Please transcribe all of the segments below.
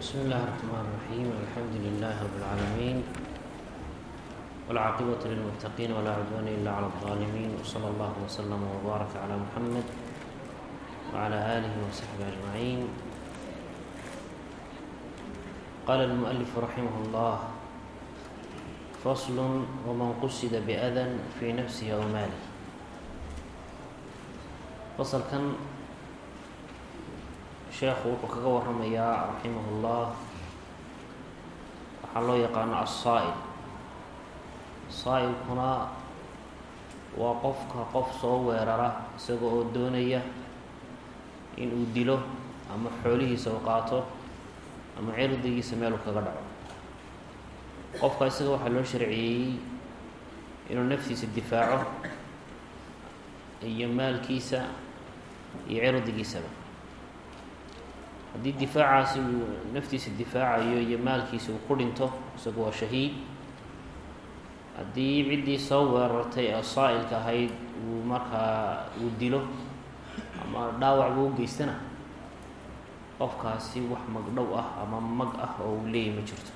بسم الله الرحمن الرحيم الحمد لله رب العالمين والعاقبة للمتقين ولا عدوان إلا على الظالمين وصلى الله وسلم وبارك على محمد وعلى آله وصحبه أجمعين قال المؤلف رحمه الله فصل ومن قصد بأذى في نفسه أو ماله فصل كان sheekhu wuxuu kaga waramayaa raximahullah waxaa loo yaqaano assaa-il. Saa-ilkuna waa qofka qof soo weerara isaga oo doonaya inuu dilo ama xoolihiisa u qaato ama cirdigiisa meeluu kaga dhaco. Qofka isaga waxaa loo sharciyeeyey inuu naftiisa difaaco iyo maalkiisa iyo cirdigiisaba haddii difaacaasi uu naftiisa difaacayo iyo maalkiisa uu ku dhinto isagu waa shahiid. Haddii ciddii soo weerartay ee saa-ilka ahayd uu markaa uu dilo ama dhaawac buu u geystana qofkaasi wax magdhow ah ama mag ah oo uu leeyahy ma jirto.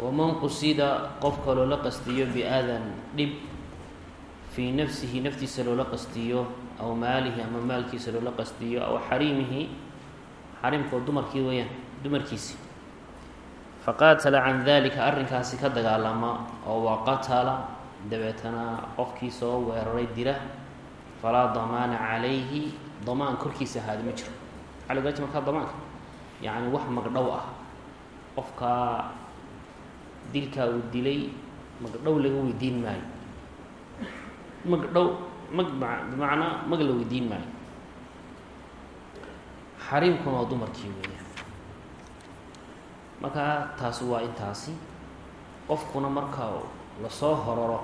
Waman qusida qofka loola qastiyo biadan dhib fii nafsihi naftiisa loola qastiyo aw maalihi ama maalkiisa loola qastiyo aw xariimihi xariimka oo dumarkii weeyaan dumarkiisi faqaatala can dalika arrinkaasi ka dagaalama oo waqatala dabeetana qofkii soo weeraray dila falaa damaana calayhi damaan korkiisa ahaada ma jiro lagaji markaa damaanka yacni wax magdhow ah qofkaa dilkaa uu dilay magdhow laga weydiin maayo magdhow mag bimacnaa mag la weydiin maayo. Xariimkuna waa dumarkii weeyaan marka taasi waa intaasi qofkuna marka la soo horaro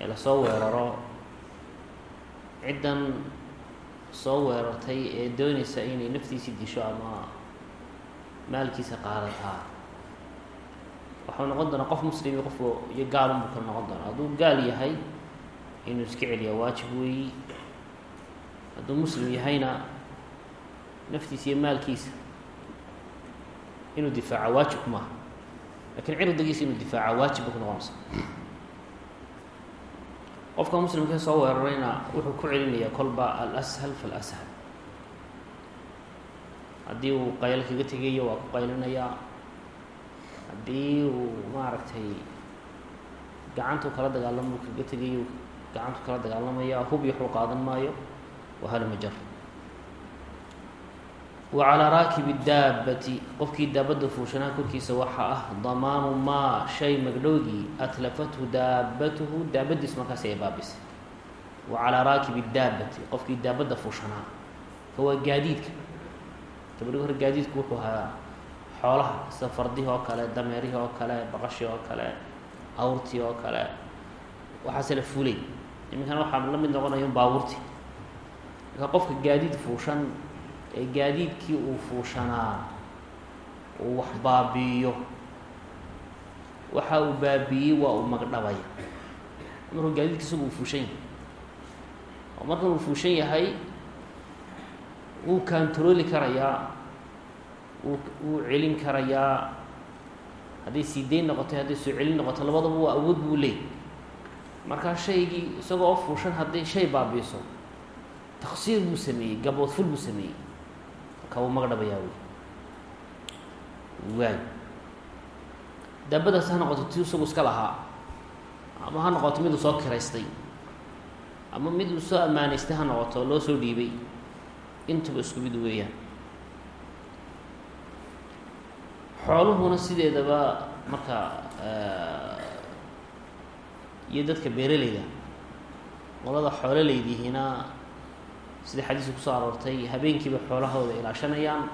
ee la soo weeraro ciddan soo weerartay ee doonaysa inay naftiisii disho ama maalkiisa qaadataa waxau noqon doonaa qof muslimi qof iyo gaalunbuu ka noqon doonaa. Hadduu gaal yahay inuu iska celiyaa waajib weeyi. Hadduu muslim yahayna naftiisa iyo maalkiisa inuu difaaca waajib maaha. Lakiin cirdigiisa inuu difaaca waajib bay ku noqonaysa. Qofka muslimkee soo weerarayna wuxuu ku celinayaa kolba alashal falashal haddii uu qaylo kaga tegayo waa ku qaylinayaa. Haddii uu maaragtay gacantuu kala dagaalamo kaga tegayo gacantu kala dagaalamaya hub iyo waxuu qaadan maayo wahalmajar wa calaa raakibi daabati qofkii daabadda fuushanaa korkiisa waxaa ah damaanu maa shay magdhowgii atlafathu daabatuhu daabadiis markaasi ay baabisay. Wa calaa raakibi daabati qofkii daabadda fuushanaa ka waa gaadiidka. Gabadhi hore gaadiidku wuxuu ahaa xoolaha sida fardihii oo kale dameerihii oo kale baqashii oo kale awrtii oo kale waxaase la fulay iminkana waxaa la mid noqonaya baabuurti. Marka qofka gaadiid fuushan ee gaadiidkii uu fuushanaa uu wax baabi'iyo waxa uu baabi'iyey waa uu magdhabaya. Markuu gaadiidka isagu uu fuushan yahay. Oo markan uu fuushan yahay wuu kantarooli karayaa wuu wuu celin karayaa. Hadday sii deyn noqotay hadday soo celin noqoto labadaba waa awood buu leeyay markaa shaygii isagoo oo fuushan hadday shay baabiiso taksiir buu sameeyey gaboodful buu sameeyey. Marka wuu magdhabayaa wey waay daabadaas ha noqoto tii isagu iska lahaa ama ha noqoto miduu soo kiraystay ama mid uu soo ammaanaystay ha noqoto loo soo dhiibay. Intuba isku mid weeyaan. Xooluhuna sideedaba marka iyo dadka beeraleyda. Qolada xoololeydihiina sida xadiiska ku soo aroortay habeenkiiba xoolahooda ilaashanayaan.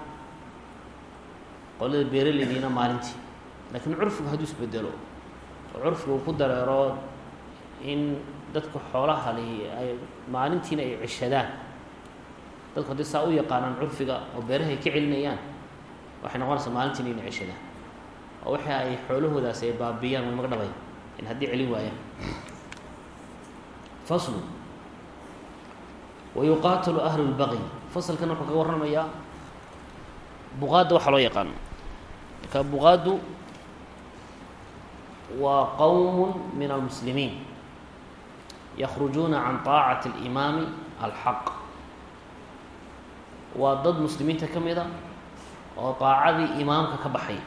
Qolada beeraleydiina maalintii. Laakiin curfigu hadduu isbedelo oo curfiga uu ku dareero in dadka xoolaha lihi ay maalintiina ay ceshadaan. Dadku haddii saa u yaqaanaan curfiga oo beeraha ay ka celinayaan waxay noqonaysaa maalintiina inay ceshadaan. Oo waxa ay xoolahoodaasi ay baabiyaan way magdhabay in haddii celin waayaan faslu. Wayuqaatalu ahlu lbaqyi fasalkan wuxuu kaga warramayaa buqaadda waxaa loo yaqaano marka buqaaddu waa qowm min almuslimiin. Yakhrujuuna can طaacati اlimaami alxaq waa dad muslimiinta ka mid a oo daacadii imaamka ka baxaya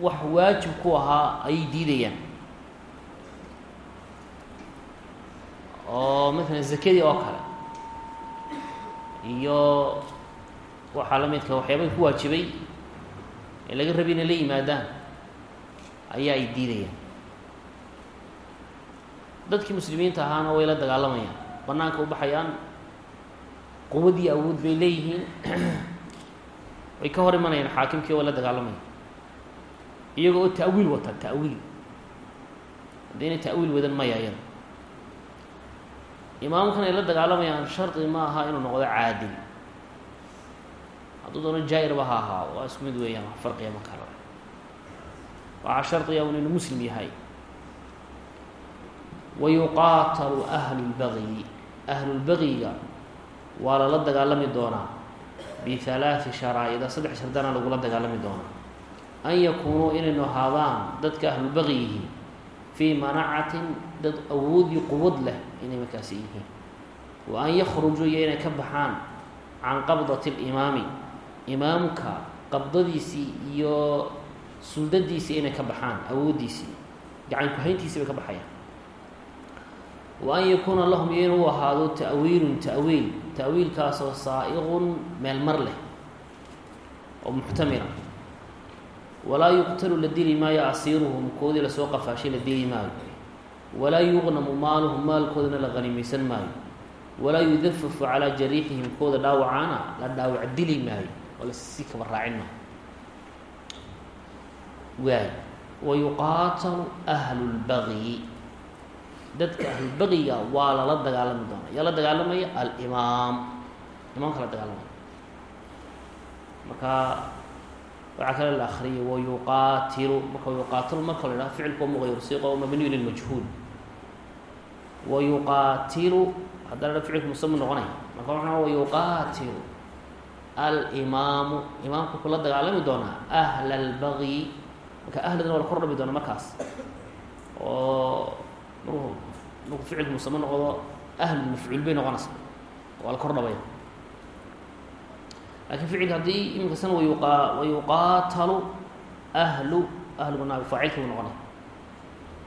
wax waajib ku ahaa ayay diidayaan. Oo maalan zakadii oo kale. Iyo waxaa la midka waxyaabay ku waajibay ee laga rabi inay la yimaadaan ayaa ay diidayaan. Dadkii muslimiinta ahaana way la dagaalamayaan banaanka u baxayaan quwadii awood bay leeyihiin. Way ka hor imanayaan xaakimkii way la dagaalamayaan iyaga oo ta'wiil wata ta'wiil. Haddayna ta'wiil wadan maya iyada imaamkan ay la dagaalamayaan shardi ma aha inuu noqdo caadil. Hadduu doono ha ahaa waa isku mid weeyaan wax farqiya ma kala waxaa shardiga un inuu muslim yahay. Wa yuqaatalu ahlu lbagyi ahlulbagiga waa lala dagaalami doonaa. Bihalaati sharaa'ida saddex shardana lagula dagaalami doonaa an yakuunuu inaynu ahaadaan dadka ahlulbagyihi fii manacatin dad awoodii quwad leh inay markaasi yihiin wa an yakhrujuu iyo inay ka baxaan can qabdati alimaami imaamka qabdadiisii iyo suldadiisii inay ka baxaan awooddiisii gacan ku-hayntiisii bay ka baxayaan wa an yakuuna lahum iyo inuu ahaado ta'wiilun ta'wiil ta'wiilkaasoo saa'iqun meel mar leh oo muxtamila walaa yuqtalu la dili maayo asiiruhum koodii la soo qafaashay la dili maayo. Walaa yuqnamu maaluhum maalkoodana la qanimaysan maayo. Walaa yudafafu calaa jariixihim kooda dhaawacaana la dhaawac dili maayo oo la sii kaba raacin maayo. Waay wa yuqaatalu ahlu lbagyi dadka ahlulbagiga waa lala dagaalami doonaa. Yaa la dagaalamaya? Alimaam. Imaamka la dagaalamaya. Marka waxaa kale la akriyay wayuqaatilu marka yuqaatilu marka la idhaha ficilku oo mabniyu lilmajhuul wayuqaatilu haddana dha ficilku musama noqonaya marka waxaa wayuqaatilu alimaamu imaamku kula dagaalami doonaa ahla albagyi marka ahladana waa la kor dhabi doonaa markaas oo markuu markuu ficilku musame noqdo ahlu mafcuul bay noqonaysa waa la kor dhabaya laakiin ficilka haddii iminka sana wayuqa wayuqaatalu ahlu ahlu naabi faacilkii buu noqonaya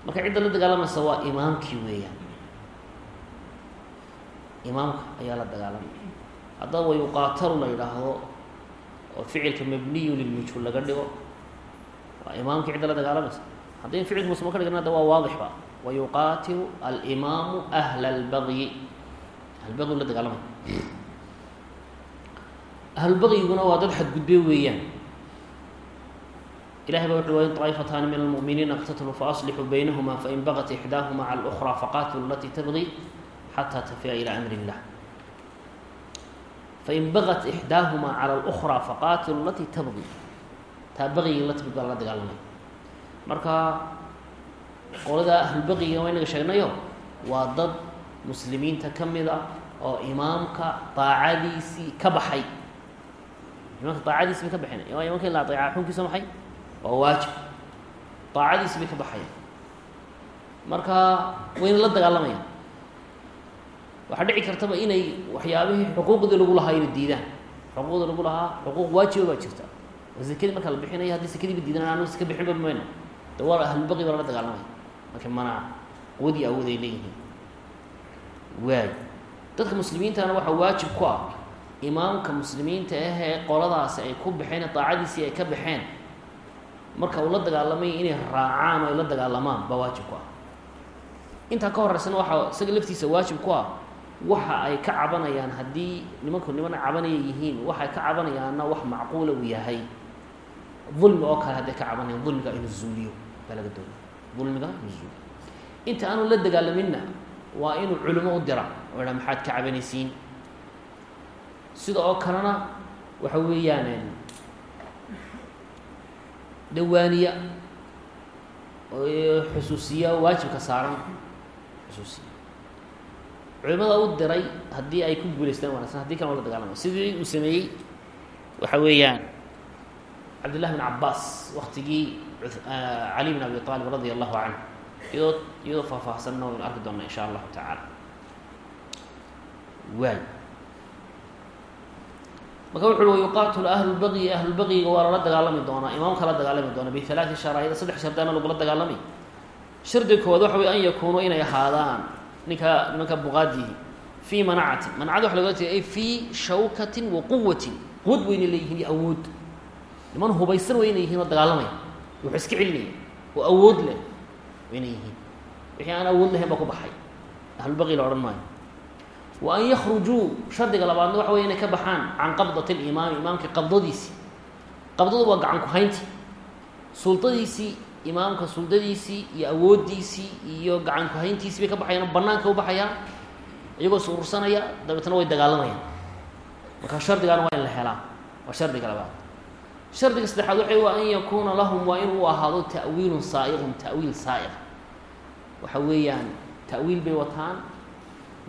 marka cidda la dagaalamaysa waa imaamkii weeyaan imaamka ayaa la dagaalamaya haddaba wayuqaatalu la yidhaahdo oo ficilka mabniyu lilmajhuul laga dhigo waa imaamkii cidda la dagaalamaysa haddii ficilka musama ka dhigna da waa waadixba wayuqaatilu alimaamu ahla albagyi ahlbagyi la dagaalamaya ahlulbagyiguna waa dad xadgudbe weeyaan ilahay ba wuxu wain طaa'ifataani min almu'miniina اqtatluu faaslixuu baynahuma fain bagat ixdaahuma cala اlأkhraa faqaatilu alatii tabغi xataa tafiya ilى amri اllah fain bagat ixdaahuma cala اlأkhraa faqaatilu alatii tabغi taa bagyigi la timid baa lala dagaalamaya marka qolada ahlulbagyiga waa inaga sheegnayo waa dad muslimiinta ka mid a oo imaamka daacadiisii ka baxay imaamka daacadiisi bay ka baxeen imaamka in la adeeca xunkiisa maxay? Waa waajib. Daacadiisi bay ka baxayaan. Marka wayna la dagaalamayaan waxaa dhici kartaba inay waxyaabihii xuquuqdii lagu lahaa inay diidaan. Xuquuqdii lagu lahaa xuquuq waajiba baa jirta. Oo zakadii marka la bixinayo haddii sakadiiba diidan aanu saka bixinba mayno de waa ahlulbaqi baa lala dagaalamaya. Marka mana quwadii awood ay leeyihiin. Waay dadka muslimiintana waxaa waajib ku ah imaamka muslimiinta ahee qoladaasi ay ku baxeen daacadiisii ay ka baxeen marka uu la dagaalamay inay raacaan ay la dagaalamaan baa waajib ku ah. Intaa ka horeysana waxaa isaga laftiisa waajib ku ah waxa ay ka cabanayaan haddii nimanku niman cabanaya yihiin waxay ka cabanayaanna wax macquula uu yahay. Dulmi oo kale hadday ka cabanayaan dulmiga inuu zuuliyo baa laga doonaya dulmiga inuu inta aanu la dagaalaminna waa inuu culimo u dira oo idhaa maxaad ka cabanaysiin sida oo kalena waxa weeyaan dawaaniya oo xusuusiya waajibka saaran. Xusuusiya. Culimada u diray haddii ay ku guulaystaan wanaagsan haddii kale waa la sidii uu sameeyey waxa weeyaan cabdillahi bin cabaas waktigii cali bin abi aalib radia allahu canhu iyadoo iyadoo faahfaahsanna waynu arki doonaa insha allahu tacaala. Waay marka wuxu uhi wayuqaatulu ahlulbaqyi ahlulbaqyiga waa lala dagaalami doonaa. Imaamka la dagaalami doona bialaati sharaa'ida saddex shardaana lagula dagaalamay shardiga koowaad waxa wey an yakuunuu inay ahaadaan ninka nimanka buqaadihi fii manacatin manacada waxa loga jeeda ay fii shawkatin wa quwatin quwad weyna leeyihiin iyo awood. Niman hubaysan wayna yihiin oo dagaalamaya. Wuxuu iska celinaya oo awood leh wayna yihiin. Wixii aan awood lahayn baa ku baxay. Ahlulbaqi la odhan maayo wa an yakrujuu shardiga labaadna waxa wey inay ka baxaan can qabdati limaami imaamka qabdadiisii qabdadu waa gacan ku-hayntii sultadiisii imaamka suldadiisii iyo awooddiisii iyo gacan ku-hayntiisii bay ka baxayaan banaanka u baxayaan iyagoo is urursanaya dabeetna way dagaalamayaan marka shardigaana waa in la helaa waa shardiga labaad shardiga saddexaad waxay waa an yakuuna lahum waa inuu ahaado ta'wiilun saa'iqun ta'wiil saa'iq waxa weeyaan ta'wiil bay wataan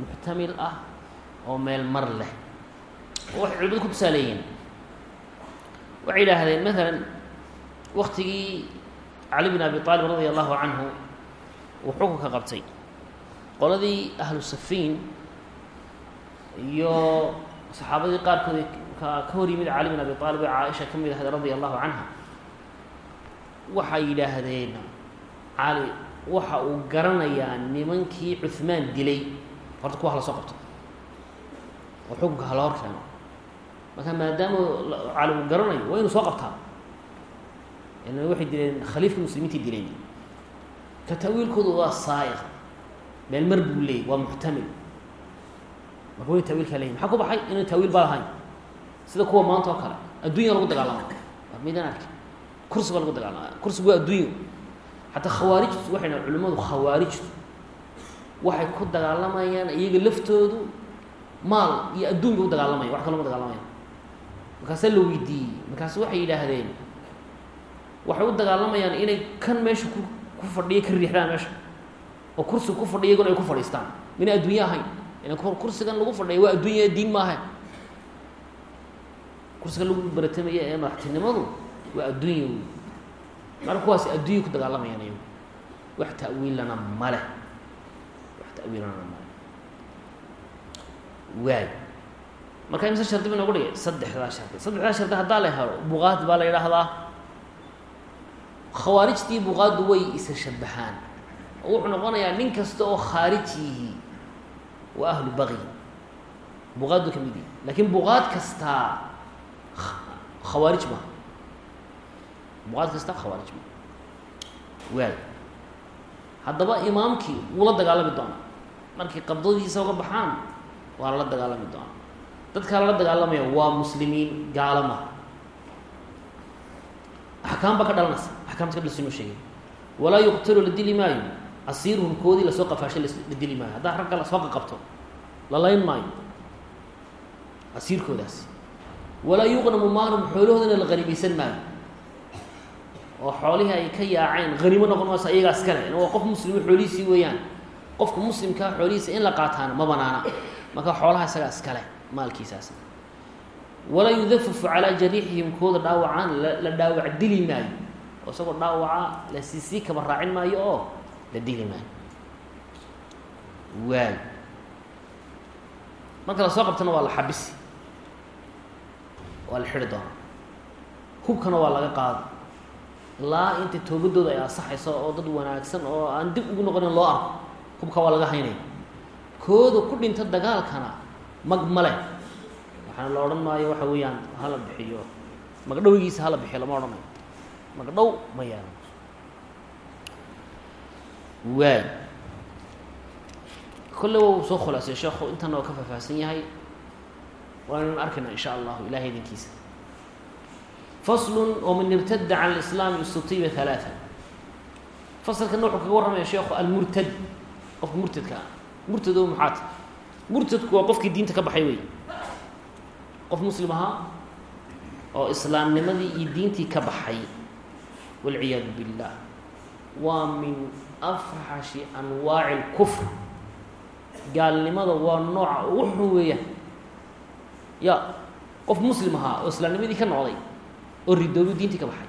muxtamil ah oo meel mar leh. Oo waxay culimadu ku tusaaleeyeen waxay yidhaahdeen maalan waktigii cali bin abi aalib radia allahu canhu uu xukunka qabtay. Qoladii ahlu safiin iyo saxaabadii qaarkood ka hor yimid cali bin abi aalib ee caaisha ka mid ahayd radia allahu canha. Waxay yidhaahdeen cali waxa uu garanayaa nimankii cuhmaan dilay horta kuwa hala soo qabto. Oo xukunka hala hor keeno marka maadaama cali garanayo waa inuu soo qabtaa. Ina waxay dileen khaliifka muslimiintai dileen. Ka tawiilkoodu waa saa'iq meel mar buu leeyay waa muxtamil marka waynu tawiilkaa leeyahy maxaa ku baxay? Inaan tawiil ba lahayn. Sida kuwa maanta oo kale addunya lagu dagaalama waa maydaan arki. Kursiga lagu dagaalama kursigu waa adduunyo. Xataa khawaarijtu waxay dhahan culimmadu khawaarijtu waxay ku dagaalamayaan iyaga laftoodu maal iyo adduun bay u dagaalamaya wax kaloma dagaalamaya. Markaasaa la weydiiyey markaas waxay yidhaahdeen waxay u dagaalamayaan inay kan meesha ku ku fadhiya ka riixdaan meesha oo kursiga ku fadhiya iyaguna ay ku fadhiistaan. Mina adduunye ahayn ila kursigan lagu fadhiya waa adduunya diin maaha kursiga lagu baratamaya ee madaxtinimadu waa adduunya wey marka kuwaasi adduunya ku dagaalamayaan iyagu wax ta'wiilana male wax ta'wiilana male waay. Marka imse shardi ba noogu dhigay saddexdaa shardi. Saddexdaa shardi haddaa la helo buqaad baa la yidhaahdaa. Khawaarijtii buqaaddu way isa shabahaan oo wuxuu noqonayaa nin kasta oo khaarijihi waa ahlu baqyi buqaaddu ka mid yihi laakiin buqaad kastaa khawaarij ma buqaad kastaa khawaarij ma waay. Haddaba imaamkii wuu la dagaalami doonaa markay qabdadiisa uga baxaan waa lala dagaalami doonaa. Dadkaa lala dagaalamaya waa muslimiin gaalama. Axkaam baa ka dhalanaysa axkaamta ka dhalsi noo sheegay walaa yuqtalu la dili maayo. Asiiruhum koodii la soo qafaashay la dili maayo. Haddaa ragga la soo qaqabto la layn maayo. Asiirkoodaasi walaa yuqnamu maalum xoolahoodana la qanimaysan maayo. Oo xoolihii ay ka yaaceen hanimo noqon mayso iyagaas kale waa qof muslimo xoolihiisii weeyaan qofka muslimkaa xoolihiisa in la qaataana ma banaana. Marka xoolaha isagaa iskale maalkiisaas. Walaa yudafafu calaa jariixihim kooda dhaawacaan la dhaawac dili maayo. Oo isagoo dhaawaca la siisii kaba raacin maayo oo la dili maayo. Waay. Marka la soo qabtana waa la xabisi waa la xidhi doonaa hubkana waa laga qaado. Ilaa inta toobadooda ay asaxayso oo dad wanaagsan oo aan dib ugu noqonin loo arko hubka waa laga haynaya kooda ku dhinta dagaalkana mag male waxaana la odhan maayo waxa weeyaan hala bixiyo. Magdhowigiisa hala bixiyo lama odhanayo magdhow ma yeelan waay kolle wa soo khulaasay sheekhu intana oo ka faahfaahsan yahay. Waanaan arkayna insha allahu ilahay idinkiisa. Faslun oo man irtada can lislaami istutiiba halaaa fasalkana wuxuu kaga warramaya sheekhu almurtad qofka murtadka ah murtad o maxaat murtadku waa qofkii diinta ka baxay wey qof muslim ahaa oo islaamnimadii iyo diintii ka baxay. Walciyaadu billah. Waa min afxashi anwaaci اlkufr gaalnimada waa nooca ugu xun weeyaan ya qof muslim ahaa oo islaamnimadii ka noqday oo ridoobu diintii ka baxay.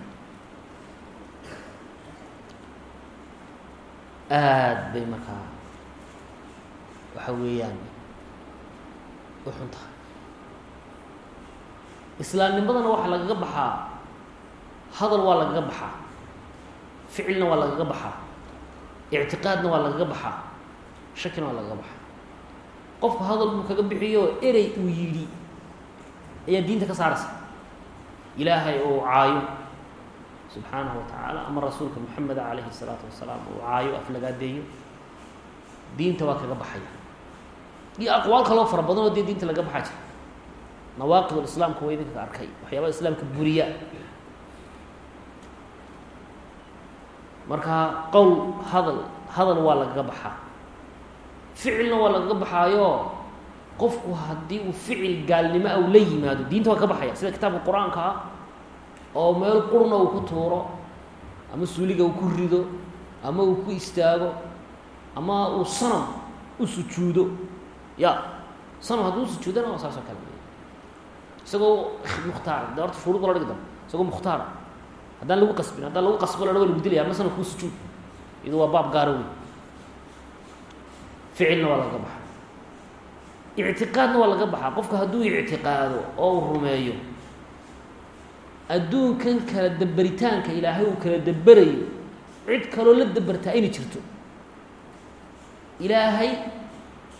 Aad bay markaa waxa weeyaan u xun tahay islaamnimadana waxaa lagaga baxaa hadal waa lagaga baxaa ficilna waa lagaga baxaa ictiqaadna waa lagaga baxaa shakina waa lagaga baxaa qofku hadal buu kaga bixiyo erey uu yidhi ayaa diinta ka saaraysa. Ilaahay oo caayo subxaanahu wa tacaala ama rasuulka moxameda calayhi الsalaatu wasalaam uu caayo aflagaadeeyo diinta waa kaga baxaya iyo aqwaal kaloo fara badan oo dee diinta laga baxaa jira. Nawaaqid islaamka waa idinka arkay waxyaabaha islaamka buriya. Marka qowl hadal hadal waa lagaga baxaa. Ficilna waa lagaga baxaayo. Qofku haddii uu ficil gaalnimo aw la yimaado diinta waa ka baxaya. Sida kitaabka qur'aanka ah oo meel qurna uu ku tuuro ama suuliga uu ku rido ama uu ku istaago ama uu sanam u sujuudo ya sanam hadduu usujuudana waa saas oo kale isagoo mukhtaar de horta shuruud dam isagoo mukhtaara haddaan lagu qasbin haddaan lagu qasbo la waa lagu dilaya ama sanam kuu sujuud iyado waa baab gaaro wey ficilna waa laga baxa ictiqaadna waa laga baxaa qofka hadduu ictiqaado oo uu rumeeyo adduunkan kala daberitaanka ilaahay uu kala daberayo cid kaloo la dabertaa ayna jirto ilaahay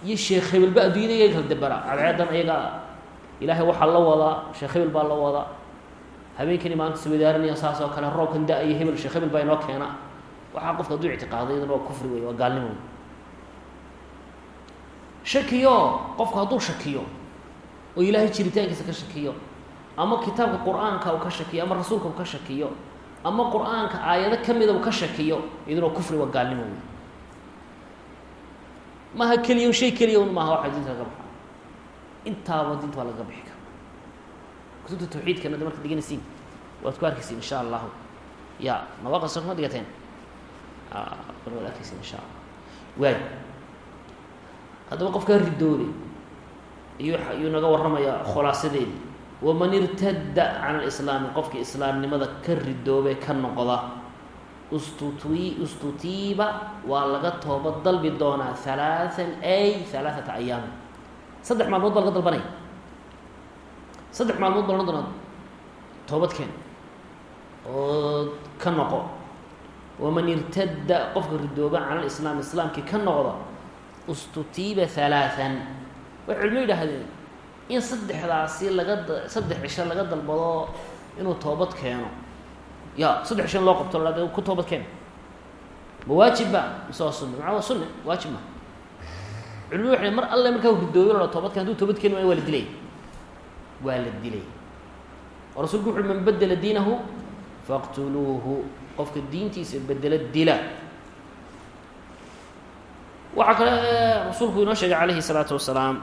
iyo sheekh hebelba adduunyada iyaga kala daberaa cadceedan iyagaa ilaahay waxaa la wadaa sheekh hebel baa la wadaa habeenkani maanta iswadaaranaya saas oo kale roobkan da'iyo hebel sheekh hebel baa inoo keena. Waxaa qofka hadduu ictiqaado iyadana waa kufri wey waa gaalnimo shakiyo qofku hadduu shakiyo oo ilaahay jiritaankiisa ka shakiyo ama kitaabka qur'aanka uu ka shakiyo ama rasuulka uu ka shakiyo ama qur'aanka aayado kamida uu ka shakiyo iyaduna waa kufri waa gaalnimo wey maaha keliya shay keliya un maaha waxa diinta laga baxaa intaaba diinta waa lagaga bixi kara kutubta tawxiidkana de marka dhiganaysiin waad ku arkaysiin insha allahu ya nawaaqasa kuma dhigateen? Bal waad arkaysiin insha allah waay. Haddaba qofkaa ridoobay iyuu iyuu naga warramayaa khulaasadeedii waman irtadda can alislaami qofkii islaamnimada ka ridoobay ka noqda ustuti ustutiiba waa laga toobad dalbi doonaa halaathan ay halaathata ayaam saddex maalmood baa laga dalbanaya saddex maalmood baa laga doonaa toobadkeen oo ka noqo waman irtadda qofka ridooba can alislaam islaamkii ka noqda ustutiiba halaathan waxay culimo yidhaahdeen in saddexdaasi laga saddex cisho laga dalbado inuu toobad keeno ya saddex in loo qabto la ku toobad keeno ma waajibba mise waa sunne maa waa sunne waajib ma culimadu waxay mar alle markaa ridooyo la toobad keen haduu toobad keeni waayo waa la dilay waa la dilay oo rasulku wuxu man bedela diinahu faqtuluuhu qofka diintiisa bedelo dila waxaa kale rasuulku inoo sheegay calayhi الsalaatu wasalaam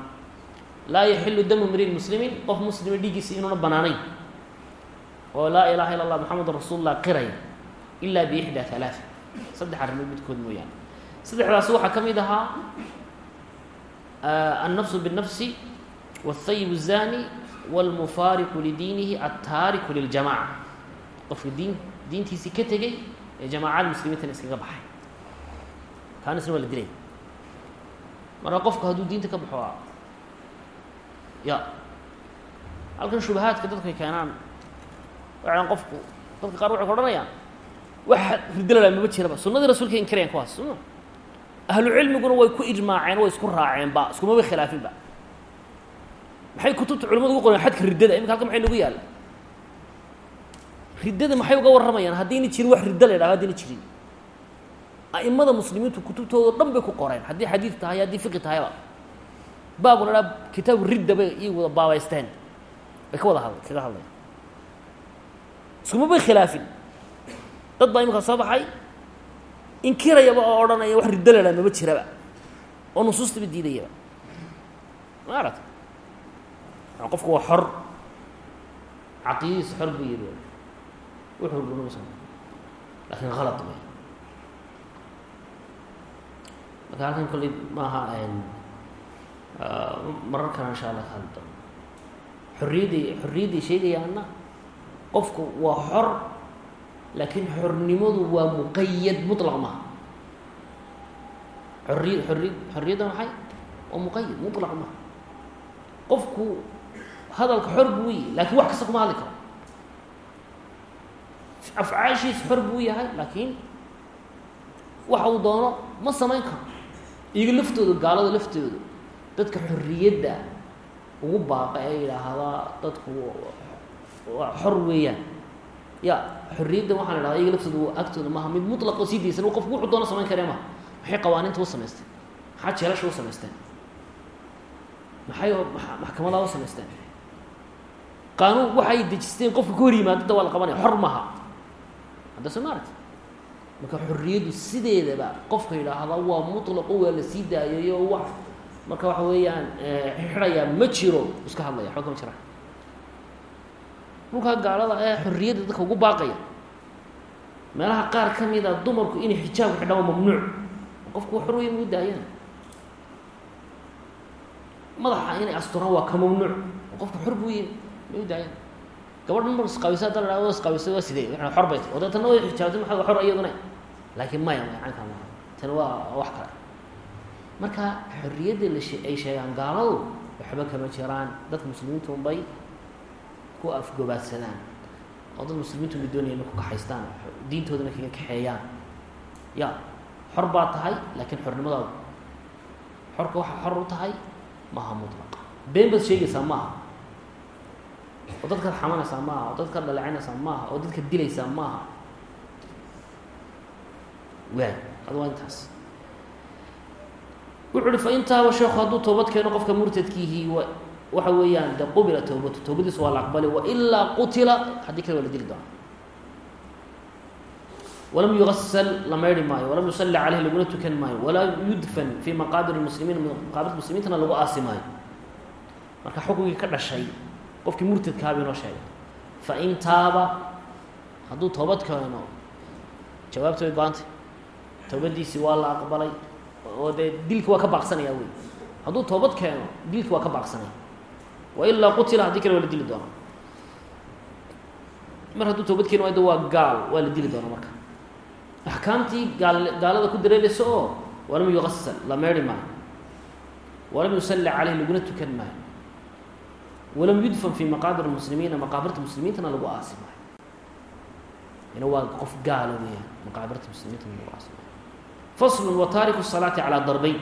laa yaxilu damu mriin muslimiin qof muslima dhiiggiisa inuuna banaanayn oo laa ilaha illa اllah moxamedun rasuul lah qiraya ila biixdaa halaaثa saddex arrimood midkood mooyaane saddexdaasi waxaa ka mid ahaa annafsu biالnafsi wالthayib الzani wاlmufaariqu lidiinihi altaariku liljamaca qofka diin diintiisii ka tegey ee jamaacada muslimiintana iskaga baxay kaanisna waa la dilay marka qofku hadduu diinta ka baxo ya halkan shubahaadka dadkay keenaan waxaan qofku dadka qaar waxay ka odhanayaan waxa ridalala mama jiraba. Sunadii rasulka inkirayan kuwaas suma ahlu cilmiguna way ku ijmaaceen way isku raaceen ba. Iskumaba khilaafin ba. Maxay kutubta culimadu ugu qoreen xadka riddada. Imika halkan maxay nagu yaalla riddada maxay uga warramayaan? Haddayna jirin wax ridda la yidhahdo haddayna jirin. A'imada muslimiintu kutubtooda dhan bay ku qoreen haddii xadiid tahay haddii fiqi tahayba baabuna dhaa kitaabu ridda bay ii wada baabaysteen. Bay ka wada hadla kaga hadlayan iskuma bay khilaafin. Dad baa imika soo baxay inkirayaba oo odhanaya wax riddo la mama jiraba oo nusuustaba diidayaba. Ma aragta qofku waa xor caqiidadiisa xor buu yiri wuxuu runuusan laakiin halad wey marka halkan kolley maaha marar kale insha allah ka doono xorriyadday xorriyadday sheegayaana qofku waa xor laakiin xornimadu waa muqayad mutlaq maha xorriya xorri xorriyadda maxay? Waa muqayad mutlaq maha qofku hadalka xor buu yihi laakiin wax kasta kuma hadli karo. Afcaashiis xor buu yahay laakiin waxa uu doono ma samayn karo. Iyaga laftooda gaalada laftooda dadka xorriyadda ugu baaqa ee yidhaahdaa dadku xor weeyaan. Ya xorriyadda waxaa la dhahda iyaga laftooda agtooda maaha. Mid mutlaqo sii daysan qofku wuxuu doono samayn karee maha maxay qawaaninta u samaysteen maxaa jeelasha u samaysteen maxay maxkamadaa u samaysteen qaanuun waxay dejisteen qofka ka hor yimaadada waa la qabanaya. Xor maha hadda soo maaragti marka xorriyaddu sideedaba qofka yidhaahda waa mutlaqo waa la sii daayayo wax marka waxa weeyaan xidhayaa ma jiro iska hadlaya. Waxba kama jiraan dhulkaa gaalada ee xorriyadda dadka ugu baaqaya. Meelaha qaar ka mid a dumarku inay xijaabku xidhaan waa mamnuuc. Qofku wa xor weya mau daayana madaxa inay asturaan waa ka mamnuuc. Qofka xor buu yahy mau daayana gabadhan mar isqabisa hadda la hahdo waa sidee? Waa xor bay tay o deetana way xijaabtay maxaa xor iyaduna? Laakiin maya maya cankaa maha tani waa wax kale. Marka xorriyadda la ay sheegaan gaaladu waxba kama jiraan. Dadka muslimiintu unbay ku afgobaadsadaan oo dad muslimiintu bay doonaya ina ku kaxaystaan diintoodana kaga kaxeeyaan. Ya xor baa tahay laakiin xornimadaadu xorka waxaa xor u tahay maaha mutlaq. Been baad sheegaysaa maaha. Oo dadkaad xamanaysaa maaha. Oo dadkaad dhaleecinaysaa maaha. Oo dadka dilaysaa maaha. Waay ad waa intaas. Wuxu uhi fain taaba sheekhu hadduu toobad keeno qofka murtadkiihi waxa weeyaan de qubila towbatu towbadiisu waa la aqbali wailaa qutila haddii kale waa la dili doona walam yugasal la maydhi maayo. Walam yusalli caleyh laguna tukan maayo. Walaa yudfan fii maqaabir muslimiin maqaabirta muslimiintana lagu aasi maayo. Marka xukunkii ka dhashay qofkii murtadkaaba inoo sheegay. Fain taaba hadduu toobad keeno jawaabta way go-antay. Towbadiisii waa la aqbalay. Oo dee dilki waa ka baaqsanaya wey hadduu toobad keeno dilki waa ka baaqsanaya wailaa qutila haddii kale waa la dili doonaa. Mar hadduu toobad keeni waayo waa gaal waa la dili doonaa marka. Axkaamtii gaal gaalada ku dareeraysa oo walam yugasal la meedhi maayo walam yusalli caleyh laguna tukan maayo walam yudfan fii maqaabir muslimiina maqaabirta muslimiintana lagu aasi maayo ina waa qof gaala weeyaan maqaabirta muslimiintana lagu aasi maayo faslu wa taariku salaati calaa darbayn.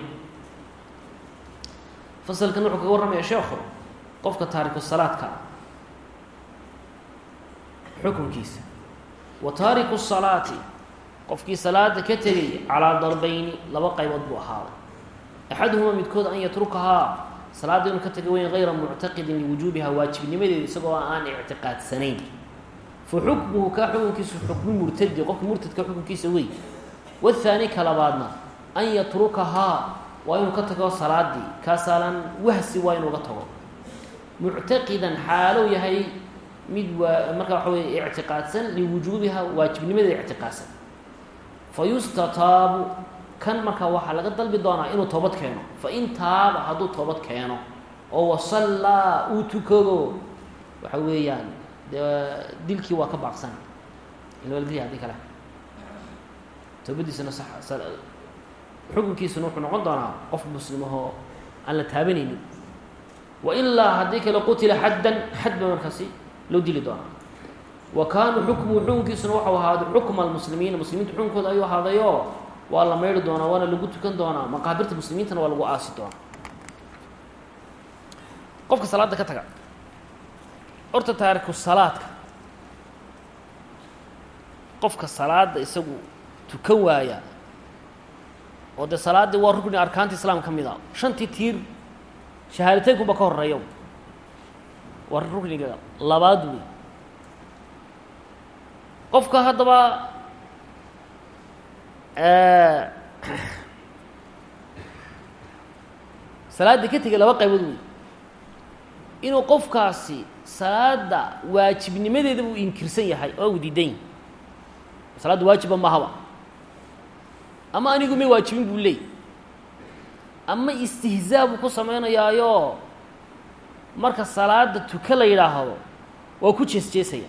Fasalkan wuxuu kaga warramaya sheekhu qofka taariku salaadka xukunkiisa. Wa taariku salaati qofkii salaada ka tegay calaa darbayni laba qaybood buu ahaaday. Axaduhuma midkood an yatrukahaa salaadda inuu ka taga weyn hayra muctaqidin liwujuubiha waajibnimadeeda isagoo aan ictiqaadsanayn. Fa xukmuhu kaa xukunkiisu xukmi murtadi qofka murtadka xukunkiisa wey wahaani ka labaadna an yatrukahaa waa inuu ka tago salaadii kaasaalan wahsi waa inuuga tago muctaqidan xaalow yahay mid waa marka waxa wey ictiqaadsan liwujuubiha waajibnimadeeda ictiqaadsan. Fa yustataabu kan marka waxaa laga dalbi doonaa inuu toobad keeno. Fain taaba hadduu toobad keeno oo wasallaa uu tukado waxa weeyaan de dilkii waa ka baaqsan. Ilwaldii haddii kale. Toobadiisana xukunkiisuna wuxuu noqon doonaa qof muslimahoo aan la taabanaynin wailaa haddii kale qutila xaddan xad ba markaasi loo dili doonaa. Wa kaanu xukmuhu xukunkiisuna waxau ahaaday xukma almuslimiina muslimiinta xukunkooda ayuu ahaadayoo waa la maydhi doonaa waana lagu tukan doonaa maqaabirta muslimiintana waa lagu aasi doonaa. Qofka salaadda ka taga horta taariku salaadka qofka salaada isagu tukan waaya oo dee salaaddii waa rukni arkaanta islaam ka mid a shantii tiir shahaadateynkunba ka horreeya waa rukniga labaad wey qofka haddaba salaadda ka tegay laba qaybood wey inuu qofkaasi salaada waajibnimadeeda uu inkirsan yahay oo u diidan yahy salaadda waajiba mahaba ama anigu may waajibin buu leey ama istihzaa buu ku samaynayaayo. Marka salaada tuka la yidhaahdo waa ku jees jeesaya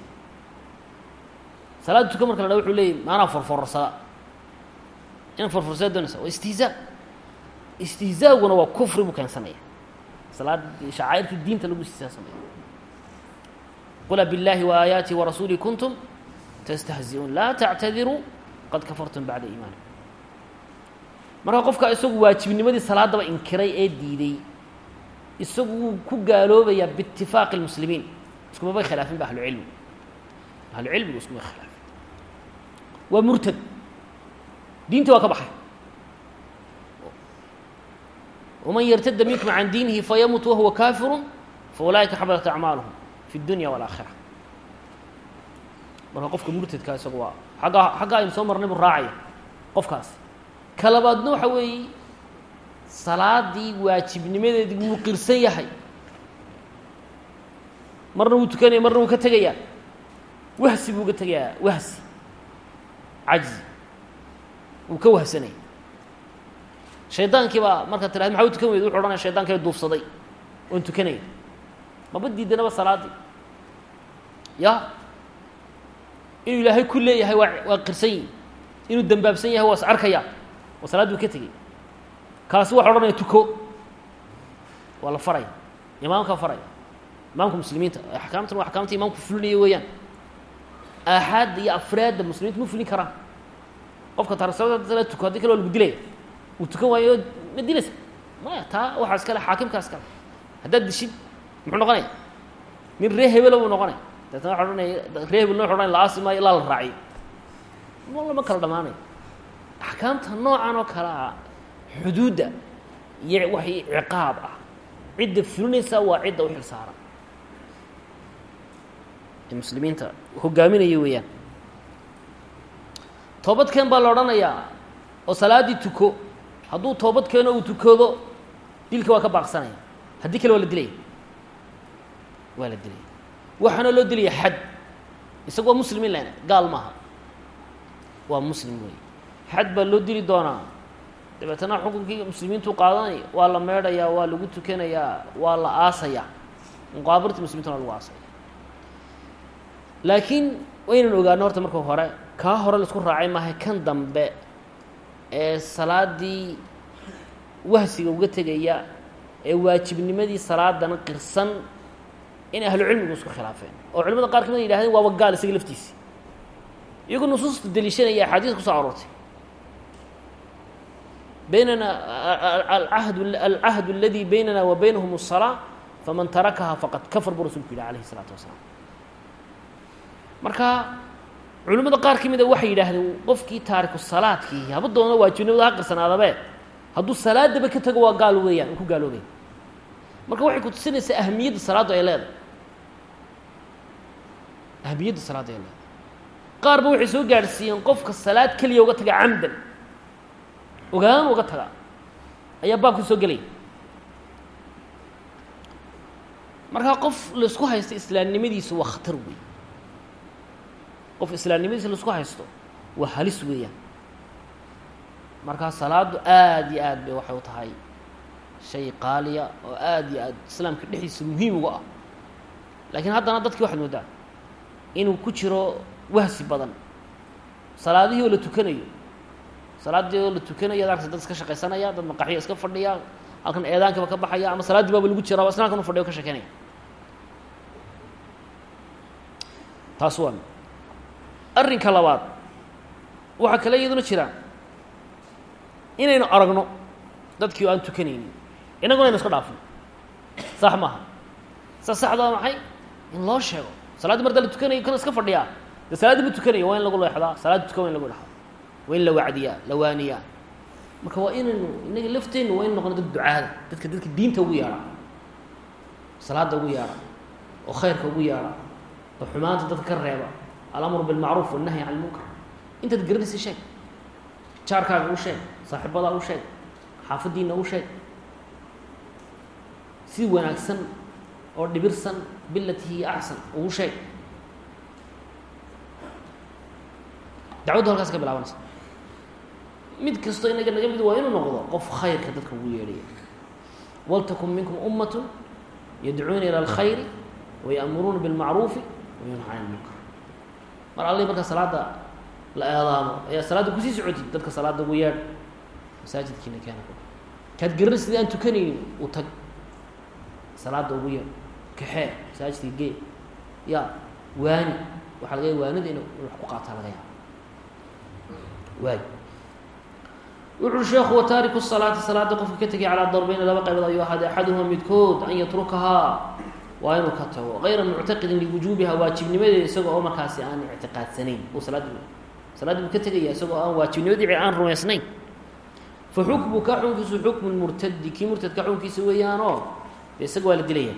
salaada tuka marka la dhaho wuxuu leeyay maanaa forforsada in forforsada doonaysa waa istihzaa istihzaaguna waa kufri buu keensanaya. Salaad shacaa'irta diinta lagu istihzaa sameeyo qula biاllahi وaayaati warasuuli kuntum tastahzi'uun laa tactadiruu qad kafartum bacda iimaanikum marka qofka isagu waajibnimadii salaadaba inkiray ee diiday isagu wuu ku gaaloobayaa biitifaaqi اlmuslimiin iskumabay khilaafin ba ahlucilmi ahlucilmigu iskuma khilaafin waa murtad diinta waa ka baxay waman yartada minkum can diinihi fayamut wahuwa kaafiru faulaa'ika xabadat acmaaluhum fi اdunya wاlaakhira marka qofka murtadkaa isagu waa aggaa xagga aynu soo marnay buu raacaya qofkaasi ka labaadna waxa weeye salaadii waajibnimadeedii wuu qirsan yahay. Marna wuu tukanaya marna wuu ka tegayaa. Wahsi buu ka tegayaa wahsi. Cajzi. Wuu ka wahsanaya shaydaankii baa markaa tirahda maxa u tukan weyda wuxu odhanaya shaydankay duufsaday. Oon tukanaya maba diidanaba salaaddii ya. Inuu ilaahay ku leeyahay waa qirsan yihi inuu dembaabsan yahay waa is arkaya oo salaad buu ka tegey. Kaasi waxa odhanaya tuko. Waa la faraya imaamkaa faraya imaamka muslimiinta axkaamtan waa axkaamta imaamku fulinaya weeyaan. Aaxaadda iyo afraadda muslimiinta ma fulin karaan. Qofka taariksalada tuko haddii kale waa lagu dilaya uu tukan waayo ma dilaysa? Maya taa waxaa iskale xaakimkaas kale. Haddaad dishid muxuu noqonaya nin ree hebelo buu noqonaya deetna waxa odhanaya ree hebelna wuxu odhanaya la ilaa la raaciyo ma lama kala dhamaanayo axkaamta noocan oo kale ah xuduudda iyo wax ciqaab ah. Cidda fulinaysa waa cidda u xil muslimiinta hogaaminaya weeyaan. Toobadkeen baa la odhanayaa oo salaaddii tuko. Hadduu toobad keeno uu tukado dilka waa ka baaqsanaya. Haddii kale waa la dilaya. Waa la dilaya. Waxaana loo dilaya xad. Isaga waa muslim in lena gaal maaha. Waa muslim wey xad baa loo dili doonaa. Dabeetana xukunkii muslimiintu qaadanaya waa la meedhayaa waa lagu tukanayaa waa la aasayaa muqaabartii muslimiintuna lagu aasaya. Laakiin waynan ogaano horta marka hore kaa hore la isku raacay maaha kan dambe ee salaaddii wahsiga uga tegaya ee waajibnimadii salaadana qirsan in ahlu cilmigu isku khilaafeen. Oo culimada qaar ka mid a yidhahdeen waaba gaal isaga laftiisi. Iyagoo nusuusta deliishanaya axaadiis ku soo aroortay baynana ahd alcahd اladi baynana wa baynahum الصalاة faman tarakaha faqad kafar buu rasulku yidhi alayh الsalaatu wasalaam marka culimmada qaar ka mida waxay yidhaahdeen qofkii taariku salaadkii haba doona waajibnimada ha qirsanaadabe hadduu salaadaba ka tago waa gaal weeyaan uu ku gaaloobay marka waxay ku tusinaysaa ahamiyadda salaaddu ay leedahay ahamiyadda salaaddu ay leedahay qaarba waxay soo gaadhsiiyeen qofka salaad keliya uga taga camdan ogaan uga taga. Ayaa baabku soo gelaya markaa qof la isku haysto islaamnimadiisu waa khatar wey qof islaamnimadiisa la isku haysto waa halis weeyaan. Markaa salaaddu aada iyo aad bay waxay u tahay shay qaaliya oo aada iyo aad islaamka dhexdiisa muhiim uga ah. Laakiin haddana dadkii waxaad moodaa inuu ku jiro wahsi badan. Salaadihii oo la tukanayo salaaddii oo la tukanayo ad arkaysa dad iska shaqaysanaya dad maqaxyo iska fadhiya halkan eedaankiiba ka baxaya ama salaaddii baaba lagu jiraaba isna halkan u fadhiya o ka sheekeynaya. Taas waa arrinka labaad waxaa kale iyaduna jira inaynu aragno dadkii oo aan tukanaynin. Innaguna aynu iska dhaafno. Sax maaha sa saxda waa maxay? In loo sheego saladdii mar da la tukanayo kana iska fadhiyaa. De salaaddii ma tukanayo waa in lagu leexdaa. Salaaddi tukan wa in lagu dhexdaa waa in la wacdiyaa la waaniyaa marka waa inaynu innaga lafteennu waa inu noqono dad ducaada dadka dadka diinta ugu yeedha salaadda ugu yeedha oo khayrka ugu yeedha oo xumaanta dadka ka reeba alamru bilmacruuf wannahyi can ilmunkar intaad garanaysa sheeg. Jaarkaaga u sheeg saaxiibadaa u sheeg xaafaddiina u sheeg. Si wanaagsan oo dhibirsan bilatihi axsan ugu sheeg. Dacwaddu halkaas ka bilaabanaysa mid kastoo inaga naga mid waa inuu noqdo qof khayrka dadka ugu yeedhaya. Waltakun minkum ummatun yadcuuna ila alkhayri waya'muruuna bilmacruufi wayunha can ilmunkar mar alli markaa salaada la eedaamo ayaa salaadda ku sii socotid dadka salaada ugu yeedh masaajidkiina keena kaad garana sidii aan tukanaynin u tag. Salaada ugu yeedh kaxee masaajidka gee ya waani. Waxaa laga ya waanida in wax ku qaataa laga yaaba waay wuxuui sheekhu wa taariku salaati salaada qofka ka tegay calaa darbayni laba qaybood ayuu ahaaday. Axaduhuma midkood an yatrukahaa. Waa inuu ka tago. Gayra muctaqidin liwujuubiha waajibnimadeeda isagoo oo markaasi aan ictiqaadsanayn uu salaaddi salaaddii buu ka tegaya isagoo aan waajibnimadii aan rumaysnayn. Fa xukmuka xukunkiisu xukmu murtadi kii murtadka xukunkiisa weeyaanoo de isaga waa la dilaya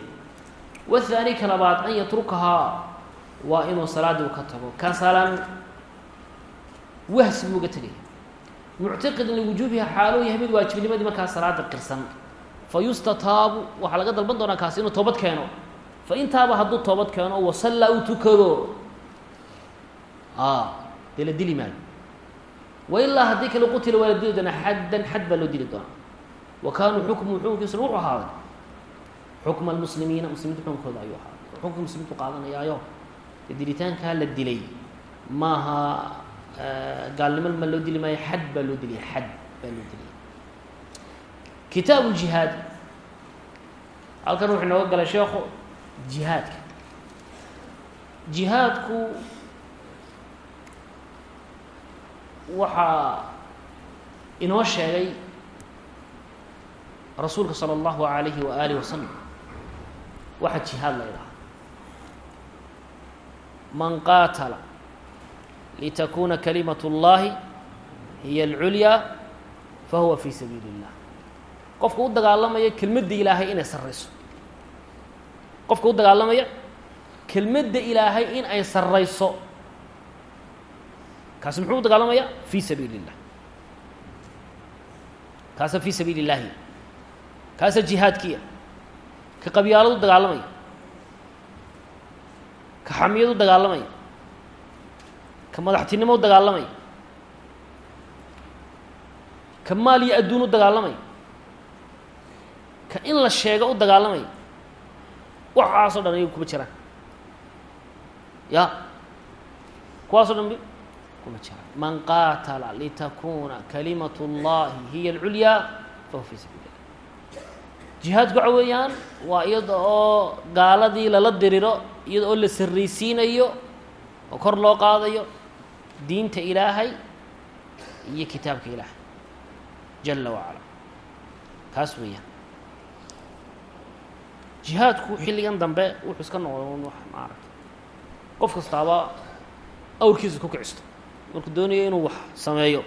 wahaani ka labaad an yatrukahaa. Waa inuu salaaddii u ka tago. Kasalan wahsi buu uga tegaya muctaqidin liwujuubiha xaalou yahay mid waajibnimadii markaa salaada qirsan fa yustataabu waxaa laga dalban doonaa kaasi inuu toobad keeno. Fa intaaba hadduu toobad keeno wasallaa u tukado. Dee la dili maayo. Wa ilaa haddii kale qutila waa la dili doonaa xaddan xad baa loo dili doonaa. Wa kaanuu xukmu xukunkiisuna wuxuu ahaaday. Xukma almuslimiina muslimiinta xukunkooda ayuu ahaaday. Xukunka muslimiintu qaadanayaayo. Dilitaankaa la dilay. Maaha gaalnimo ma loo dili maayo xad baa loo dilaya xad baa loo dilaya kitaabu jihaad halkan wuxuu inooga galay sheekhu jihaadka jihaadku waxaa inoo sheegay rasuulka salى اllahu alayhi wa alih wasalam waxaa jihaad la ydhaha man qaatala litakuna kalimat اllahi hiy اlculyaa fahuwa fi sabiili اllah qofka u dagaalamaya kelmadda ilaahay inay sarrayso qofka u dagaalamaya kelmadda ilaahay in ay sarrayso kaasi muxuu u dagaalamaya fi sabiili اllah kaasa fi sabiili اllahi kaasa jihaadkiya ka qabyaalad u dagaalamaya ka xamiyad u dagaalamaya ka madaxtinimo u dagaalamaya ka maal iyo adduun u dagaalamay. Ka in la sheego u dagaalamay. Waxaasoo dhan iyagu kuma jiraan ya? Kuwaasoo dhan kuma jiraan man qaatala litakuna kalimat اllahi hiya اlculya fahuwa fi sabiil illah jihaadku waxa weeyaan waa iyada oo gaaladii lala diriro iyada oo la sarraysiinayo oo kor loo qaadayo diinta ilaahay iyo kitaabka ilaahay jala wacala kaas weeyaan. Jihaadku xilligan dambe wuxuu iska noqday wax maaragta. Qof kastaaba awrkiisa ku kicisto. Markuu doonayo inuu wax sameeyo.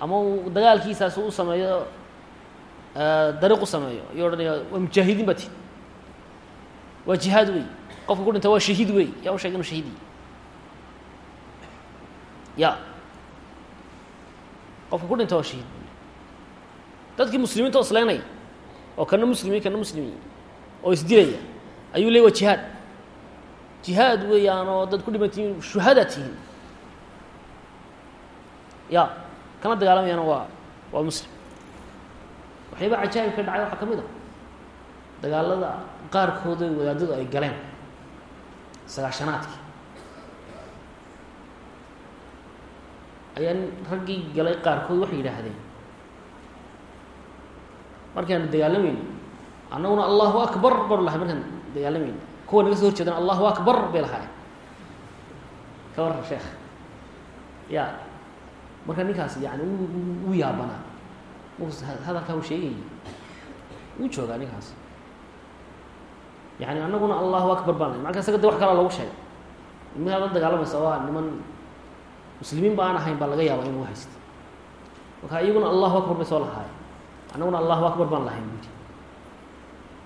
Ama uu dagaalkiisaas u sameeyo dariiq u sameeyo. Ayuu odhanaya waa mujaahidiin ba ti. Waa jihaad wey qofka ku dhinta waa shahiid wey yaa u sheegay inu shahiid ya qofka ku dhinta waa shahiid dadkii muslimiinta oo isleynaya oo kana muslimiin kana muslimiin oo isdilaya ayuu leey waa jihaad jihaad weeyaan oo dad ku dhimantihiin shuhada tihiin ya kana dagaalamayana waa waa muslim waxyaaba cajaa'ib ka dhacay waxaa ka mid a dagaalada qaarkooda wadaadadu ay galeen sagaashanaadkii ayaa raggii galay qaarkood waxay yidhaahdeen. Markaanu dagaalamayno annaguna allahu akbar baru lahay markaan dagaalamayno kuwa naga soo horjeedana allahu akbar bay lahaayeen. Ka warran sheekh. Ya marka ninkaas yani u yaabanaa. Hadalkaa uu sheegayay wuu joogaa ninkaas. Yani annaguna allahu akbar baan lay marka isaga de wax kalaa loogu sheegay. Nimankaa la dagaalamaysa waa niman muslimiin ba aan ahayn baa laga yaaba inuu haysta marka iyaguna allahu akbar bay soo lahaayeen. Annaguna allahu akbar baan lahayn buudi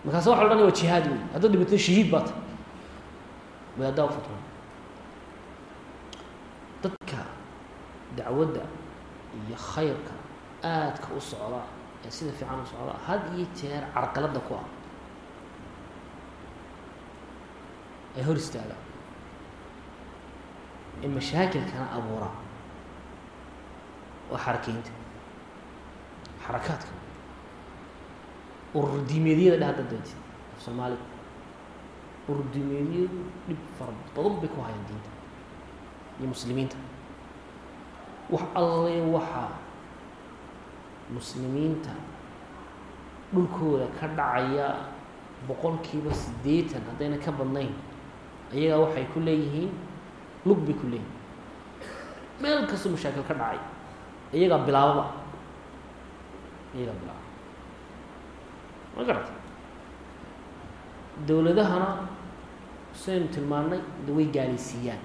markaas waxa odhanaya waa jihaad wey haddaad dhibato shahiid baa tay wadaaddaa u fatwa dadka dacwadda iyo khayrka aadka u socda ee sida fiican u socda had iyo jeer carqaladda ku ah. Ee hor istaaga ee mashaakilkana abuura. Waa xarakeynta xarakaadka. Ururdiimeedyada dheh hadda doonti af soomaaliga ururdiimeedyadu dhib fara badan bay ku hayaan diinta iyo muslimiinta. Wax alle waxa muslimiinta dhulkooda ka dhacaya boqolkiiba siddeetan haddayna ka badnayn ayagaa waxay ku leeyihiin lug bay ku leeyihiin meel kastoo mashaakil ka dhacay iyagaa bilaababa. Iyagaa bilaaba ma garata dowladahana sidaynu tilmaannay de way gaalaysiiyaan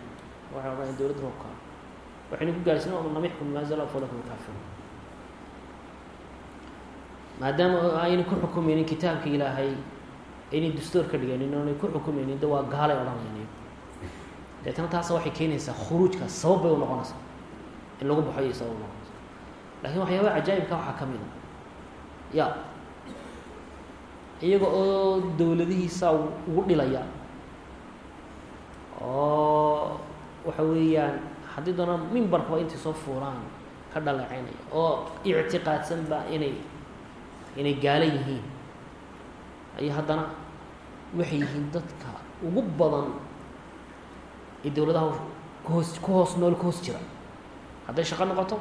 waxay odhanaya dowladda roobka waxaynu ku gaalaysiin o lam yaxkum maa zala falakum kaafiruun maadaama ayna ku xukumeynin kitaabka ilaahay aynay dastuur ka dhigaynin oonay ku xukumeynin de waa gaalay odhanayaan deetana taasa waxay keenaysaa khuruujkaas sabab bay u noqonaysaa. In lagu baxo iyo sabab u noqonaysa lakiin waxyaabaha cajaa'ibka waxaa ka mid a ya. Iyaga oo dowladihiisa ugu dhilaya. Oo waxa weeyaan haddii doona mimbarkaba intay soo fuuraan ka dhaleecaynaya. Oo ictiqaadsanba inay inay gaala yihiin. Ay haddana waxay yihiin dadka ugu badan ee dowladaha kuhoos ku hoos nool ku hoos jira hadday shaqo noqoto